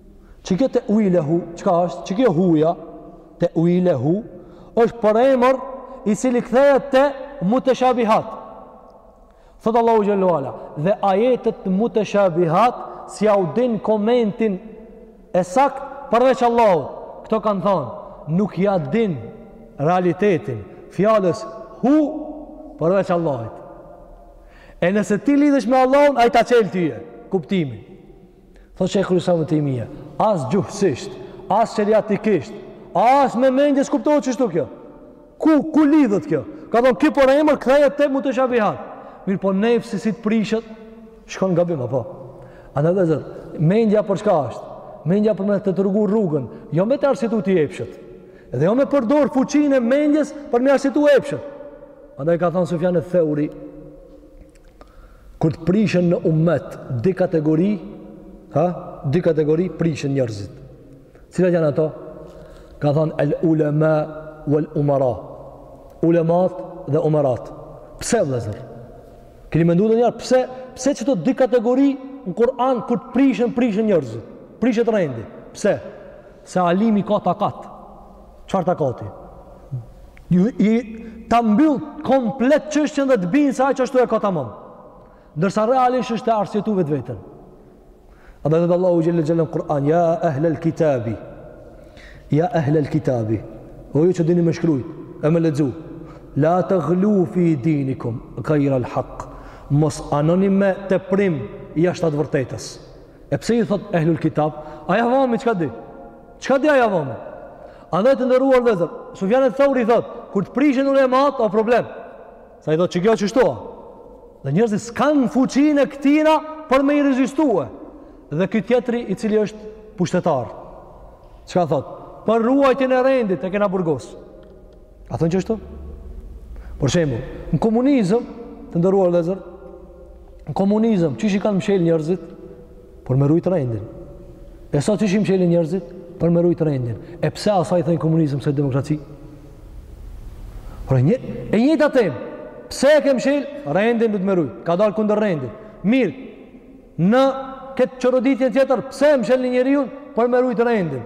Qi kjo teuilehu, çka është? Qi kjo huja, teuilehu, është përemër i cili kthehet te muteshabihat. Thotë Allahu xhel-le ue ala, dhe ajetet muteshabihat, s'jau din komentin e sakt përveç Allahut. Këta kanë thonë, nuk ja din realitetin, fjalës hu përveç Allahut. E nëse ti lidhesh me Allahun, ai ta çel tyje, kuptimin. Thotë Shejhul Islam ibn Tejmija, as gjuhësisht, as sheriatikisht, as me mendje s'kuptohet qështu kjo. Ku ku lidhet kjo? Ka thon ky përemër kthehet te mutashabihat. Mirëpo nefsi si të prishet, shkon gabim apo. Andaj vëllezër, mendja për çka është? Mendja për me të dërgu rrugën, jo me t'i arsytu ty epshet. Dhe jo me përdor fuqinë e mendjes për me arsytu epshet. Andaj ka thënë Sufjan eth-Theuri, Kur të prishen në ummet dy kategori, ha, dy kategori prishen njerëzit. Cilat janë ato? Ka thon el ulama vel umara. Ulemat dhe umarat. Pse vëllazër? Keni mendu ndonjëherë pse pse qëto dy kategori në Kur'an kur të prishen prishen njerëzit? Prishet rendi. Pse? Se alimi ka takat. Çfarë takati? Ai ta mbyll komplet çështjen dhe të bind se ai qashtu e ka tamam. Ndërsa realisht është e arsyeton vetveten. Andaj thot Allahu xhel-le ue ala në Kur'an, ja ehlel kitabi, ja ehlel kitabi, o ju që dini me shkrujt, e me lexu, la taglu fi dinikum, gajrel hak, mos anoni me teprim jashta të vërtetës. E pse i thot ehlul kitab? Ai avami çka di? Çka di ai avami? Andaj të nderuar vëllezër, Sufjan eth-Theuri thot, kur të prishen ulematë, o problem. Se ai thot, që kjo qështu o. Dhe njerëzit s'kan fuqinë e këtina për me i rezistue. Dhe ky tjetri i cili është pushtetar. Çka thot? Për ruajtjen e rendit e kena burgos. A thënë qashtu? Për shembull, në komunizëm, të nderuar vllezër, në komunizëm, qysh i kanë mshelë njerëzit? Po me rujtë rendin. E sot qysh i mshelin njerëzit? Po me rujtë rendin. E pse asaj i thonë komunizëm, kësaj demokraci? Po e një, e njëjta temë, pse e ke mshelë? Rendin duhet me rujtë. Ka dalë kundër rendit. Mirë, në këtë çoroditjen tjetër, pse e mshelni njeriun? Po me rujtë rendin.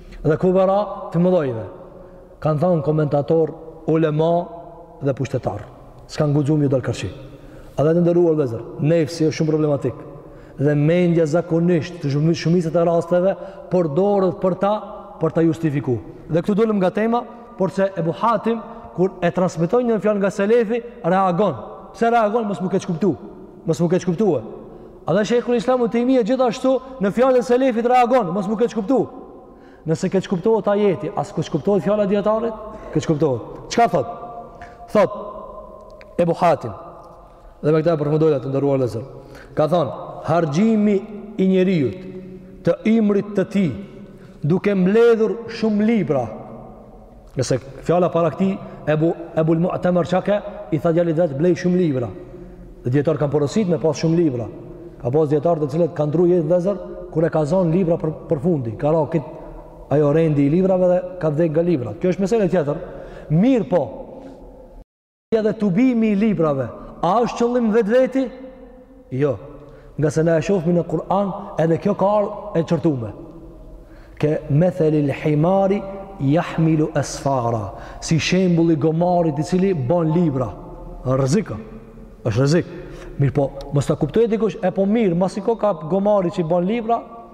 dhe kubarat, të mëdhajve, kanë thanë komentator, ulema dhe pushtetar. S'kanë guxu m'ju dalë karshi. Edhe të nderuar vllezër, nefsi është shumë problematik. Dhe mendja zakonisht te shumicat e rasteve përdoret për ta, për ta justifiku. Dhe këtu dolëm nga tema, porse Ebu Hatim, kur e transmeton një fjalë nga selefi, reagon. Pse reagon? Mos m'u keqkuptu. Mos m'u keqkuptu e. Edhe Shejhul Islam ibn Tejmije gjithashtu në fjalët e selefit reagon, mos m'u keqkuptu. Nëse keqkuptohet ajeti, a s'keqkuptohet fjala e dijetarit? Keqkuptohet. Çka thot? Thot, Ebu Hatim, dhe me këta e përfundojmë të nderuar vllezër, ka thonë, harxhimi i njeriut të ymrit të tij, duke mbledhur shumë libra, Nëse fjala para këtij Ebu Ebul Mu'tamar çka i tha djalit vet blej shumë libra. Dhe dijetarët kanë porosit me pas shumë libra. Ka pas dijetarë të cilët kanë ndërru jetë vllezër kur e ka zonë libra për, për fundi. Ka ra krejt ajo rendi i librave dhe ka vdek nga libra. Kjo është mesele tjetër. Mirëpo. Shkruajtja dhe tubimi i librave, a është qëllim në vetveti? Jo. Ngase na e shofmi në Kur'an, edhe kjo ka ardh e qortume. Ke methelil himari jahmilu esfara, si shembulli i gomarit i cili ban libra. Rrezik. Është rrezik. Mirëpo, mos ta kuptojë dikush, e po mirë, masi koka gomari që ban libra,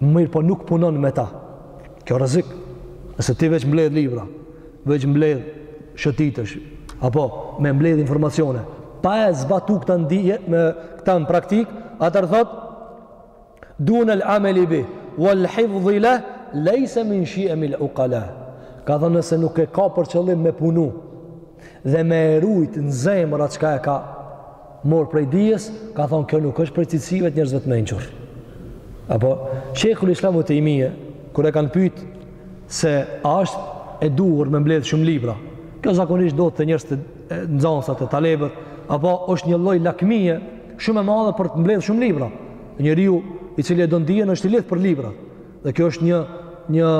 Mirëpo nuk punon me ta. Kjo rrezik. Nëse ti veç mbledh libra, veç mbledh shëtitesh, apo me mbledh informacione, pa e zbatu këta dije, me këta në praktikë, atër thot, dun el ameli bi, wal hivdhile, lejse min shijemil ukala. Ka thonë nëse nuk e ka për qëllim me punu, dhe me e rujt në zemër atë çka e ka, Marr prej dijes, ka thonë kjo nuk është prej cilësive të njerëzve të mençur. Apo Shejhul Islam ibn Tejmije kur e kanë pyet se a është e duhur me mbledh shumë libra. Kjo zakonisht ndodh te njerëz, te nxansat, te talebët, apo është një lloj lakmie shumë e madhe për të mbledh shumë libra. Njeriu i cili e don dijen është i lidht për librat. Dhe kjo është një një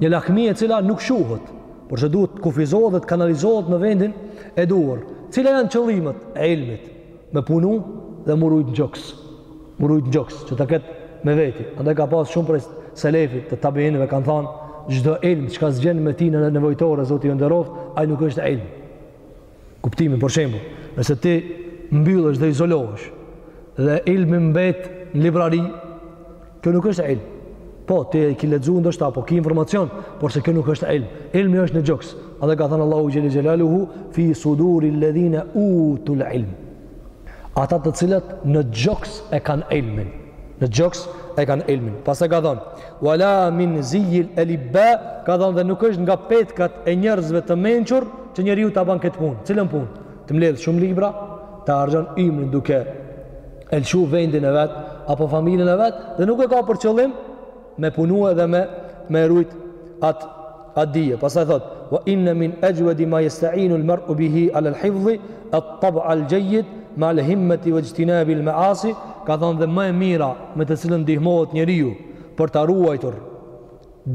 një lakmi e cila nuk shuhet, por se duhet të kufizohet dhe të kanalizohet në vendin e duhur. Cila janë qëllimet e ilmit? Me punu dhe me u rujt në gjoks. Me u rujt në gjoks, që ta ketë me veti. Andaj ka pas shumë prej selefit të tabinëve kanë thanë, çdo ilm që ka s'gjen me ty në nevojtore, Zoti ju nderoftë, ai nuk është ilm. Kuptimi, për shembull, nëse ti mbyllesh dhe izolohesh dhe ilmi mbet në librari, kjo nuk është ilm. Po, ti e ki lexu ndoshta apo ki informacion, por se kjo nuk është ilm. Ilmi është në gjoks. Andaj ka thënë Allahu xhel-le xhelaluhu fi suduri alladhina utul ilm. Ata të cilët në gjoks e kanë ilmin. Në gjoks e kanë ilmin. Pastaj ka thonë, wala min zijil elibba, ka thonë dhe nuk është nga petkat e njerëzve të mençur që njeriu ta ban këtë punë. Cilën punë? Të mbledh shumë libra, ta harxhon ymrin duke e lshu vendin e vet, apo familjen e vet, dhe nuk e ka për qëllim me punue dhe me e rujt at at dije pastaj thot wa inna min ajwadi ma yasta'inu al mar'u bihi ala al hifdhi at tab al jayyid ma al himmati wa ijtinab al ma'asi ka thon dhe më e mira me të cilën ndihmohet njeriu për ta ruajtur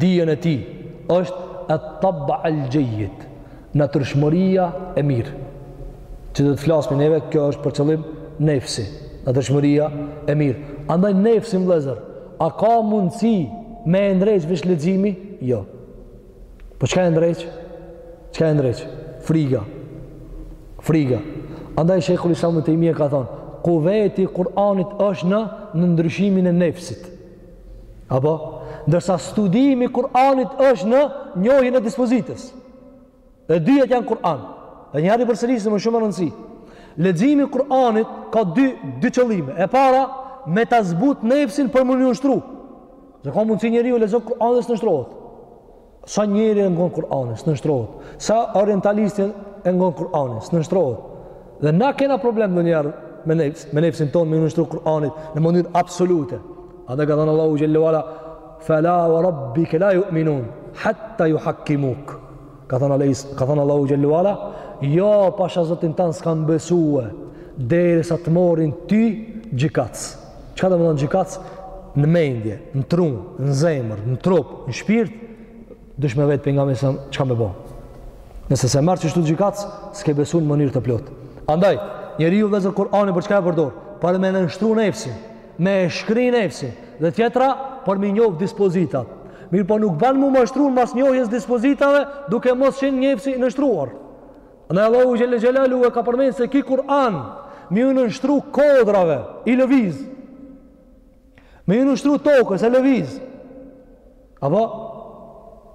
dijen e tij është at tab al jayyid natyrshmëria e mirë që do të flasim neve kjo është për qëllim nefsi natyrshmëria e mirë andaj nefsi vëllazër A ka mundësi me e ndreq veç leximi? Jo. Po çka e ndreq? Çka e ndreq? Friga. Friga. Andaj Sheikhul Islam ibn Taymija ka thënë, kuveti i Kur'anit është në në ndryshimin e nefsit. Apo, ndërsa studimi i Kur'anit është në njohjen e dispozitës. E dyjet janë Kur'an. Dhe një heri e përsëris me shumë rëndësi. Leximi i Kur'anit ka dy dy qëllime. E para, me ta zbut nefsin për me ju nënshtru. Se ka mundësi njeriu lexon Kur'anin s'nënshtrohet. Sa njeri e ngon Kur'anin s'nënshtrohet. Sa orientalisti e ngon Kur'anin s'nënshtrohet. Dhe na kena problem ndonjëherë me, nefs, me nefsin tonë me ju nënshtru Kur'anit në mënyrë absolute. Andaj ka thënë Allahu xhel-le we ala Fela wa rabbike la yu'minun hatta yuhakkimuk. Ka thënë Allahu, ka thënë Allahu xhel-le we ala, jo pasha Zotin tan s'kan besue derisa të marrin ty gjykatës. Çka domethonë gjykatës? Në mendje, në tru, në zemër, në trup, në shpirt, dush me vet pejgamberin sa çka me bo. Nëse s'e merr kështu gjykatës, s'ke besu në mënyrë të plotë. Andaj, njeriu vëllezër Kur'anin për çka e përdor? Para me nënshtru nefsin. me e shkri nefsin dhe tjetra për me i njoh dispozitat mirëpo nuk ban me u mashtru mas njohjes dispozitave duke mos qenë nefsi nënshtruar andaj Allahu xhele xhelaluhu e ka përmend se ky Kur'an me iu nënshtru kodrave i lëviz me iu nënshtru tokës e lëviz Apo,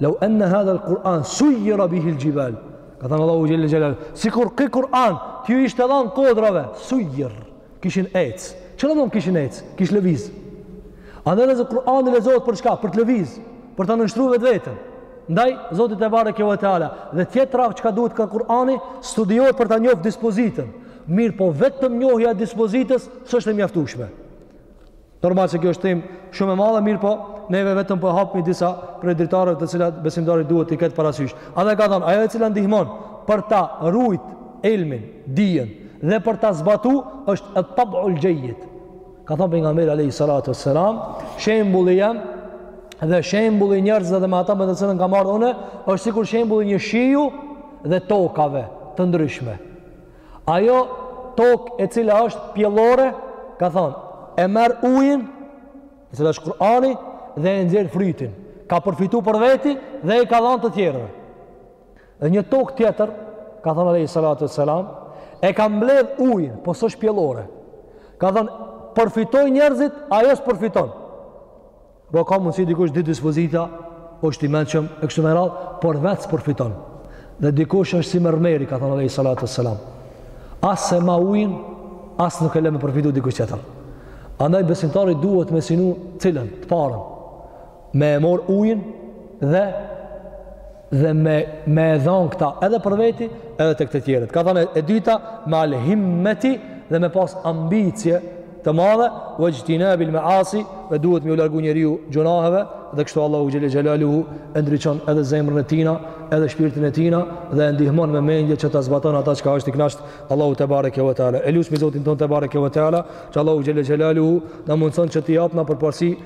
leu enne hadhel Kur'an, sujjirat bihil xhibal, ka thënë Allahu xhele xhelaluhu, sikur ky Kur'an, t'ju ishte dhanë kodrave, sujjirat, kishin ec, do me thon kishin ec, kish lëviz, andaj nëse Kur'ani lexohet për çka, për të lëviz, për ta nënshtru vetveten ndaj Zotit tebareke ve teala, dhe tjetra çka duhet ka Kur'ani, studiohet për ta njof dispozitën, mirëpo vetëm njohja e dispozitës s'është e mjaftushme. Normal se kjo është temë shumë e madhe, mirëpo, neve vetëm po i hapmi disa prej dritareve të cilat besimtari duhet t'i ketë parasysh. Edhe ka thonë, ajo e cila ndihmon për ta rujt ilmin, dijen, dhe për ta zbatu, është et-tab'ul xhejjid. Ka thonë Pejgamberi, alejhi salatu ve selam, shembulli jem, dhe shembulli i njerëzve dhe me ata me të cilën kam ardh une, është sikur shembulli i një shiu dhe tokave të ndryshme. Ajo tokë e cila është pjellore, ka thonë, e merr ujin, e cila është Kurani, dhe e nxjerr frytin. Ka përfitu për veti dhe i ka dhanë të tjerëve. Dhe një tokë tjetër, ka thonë alejhi salatu ve selam, e ka mbledh ujin, po s'është pjellore. Ka thonë, përfitojnë njerëzit, ajo s'përfiton. Po ka mundësi dikush di dispozita, është i mençëm, e kështu me radhë, por vetë s'përfiton. Dhe dikush është si mermeri, ka thënë alejhi salatu ve selam. As s'e ma ujin, as nuk e le me përfitu dikush tjetër. Andaj besimtari duhet me sinu cilën, të parën, me e marr ujin dhe dhe me me e dhon këta edhe për veti edhe tek të tjerët ka thënë e dyta meal himmeti dhe me pas ambicie të madhe vexhtinabil measi dhe duhet me iu largu njeriu gjunaheve dhe kështu Allahu xhele xhelaluhu e ndriçon edhe zemrën e tina edhe shpirtin e tina dhe e ndihmon me mendje që ta zbaton ata çka është i kënaqt Allahu tebareke ve teala e lusmi Zotin tonë tebareke ve teala që Allahu xhele xhelaluhu na mundëson që t'i japna përparësi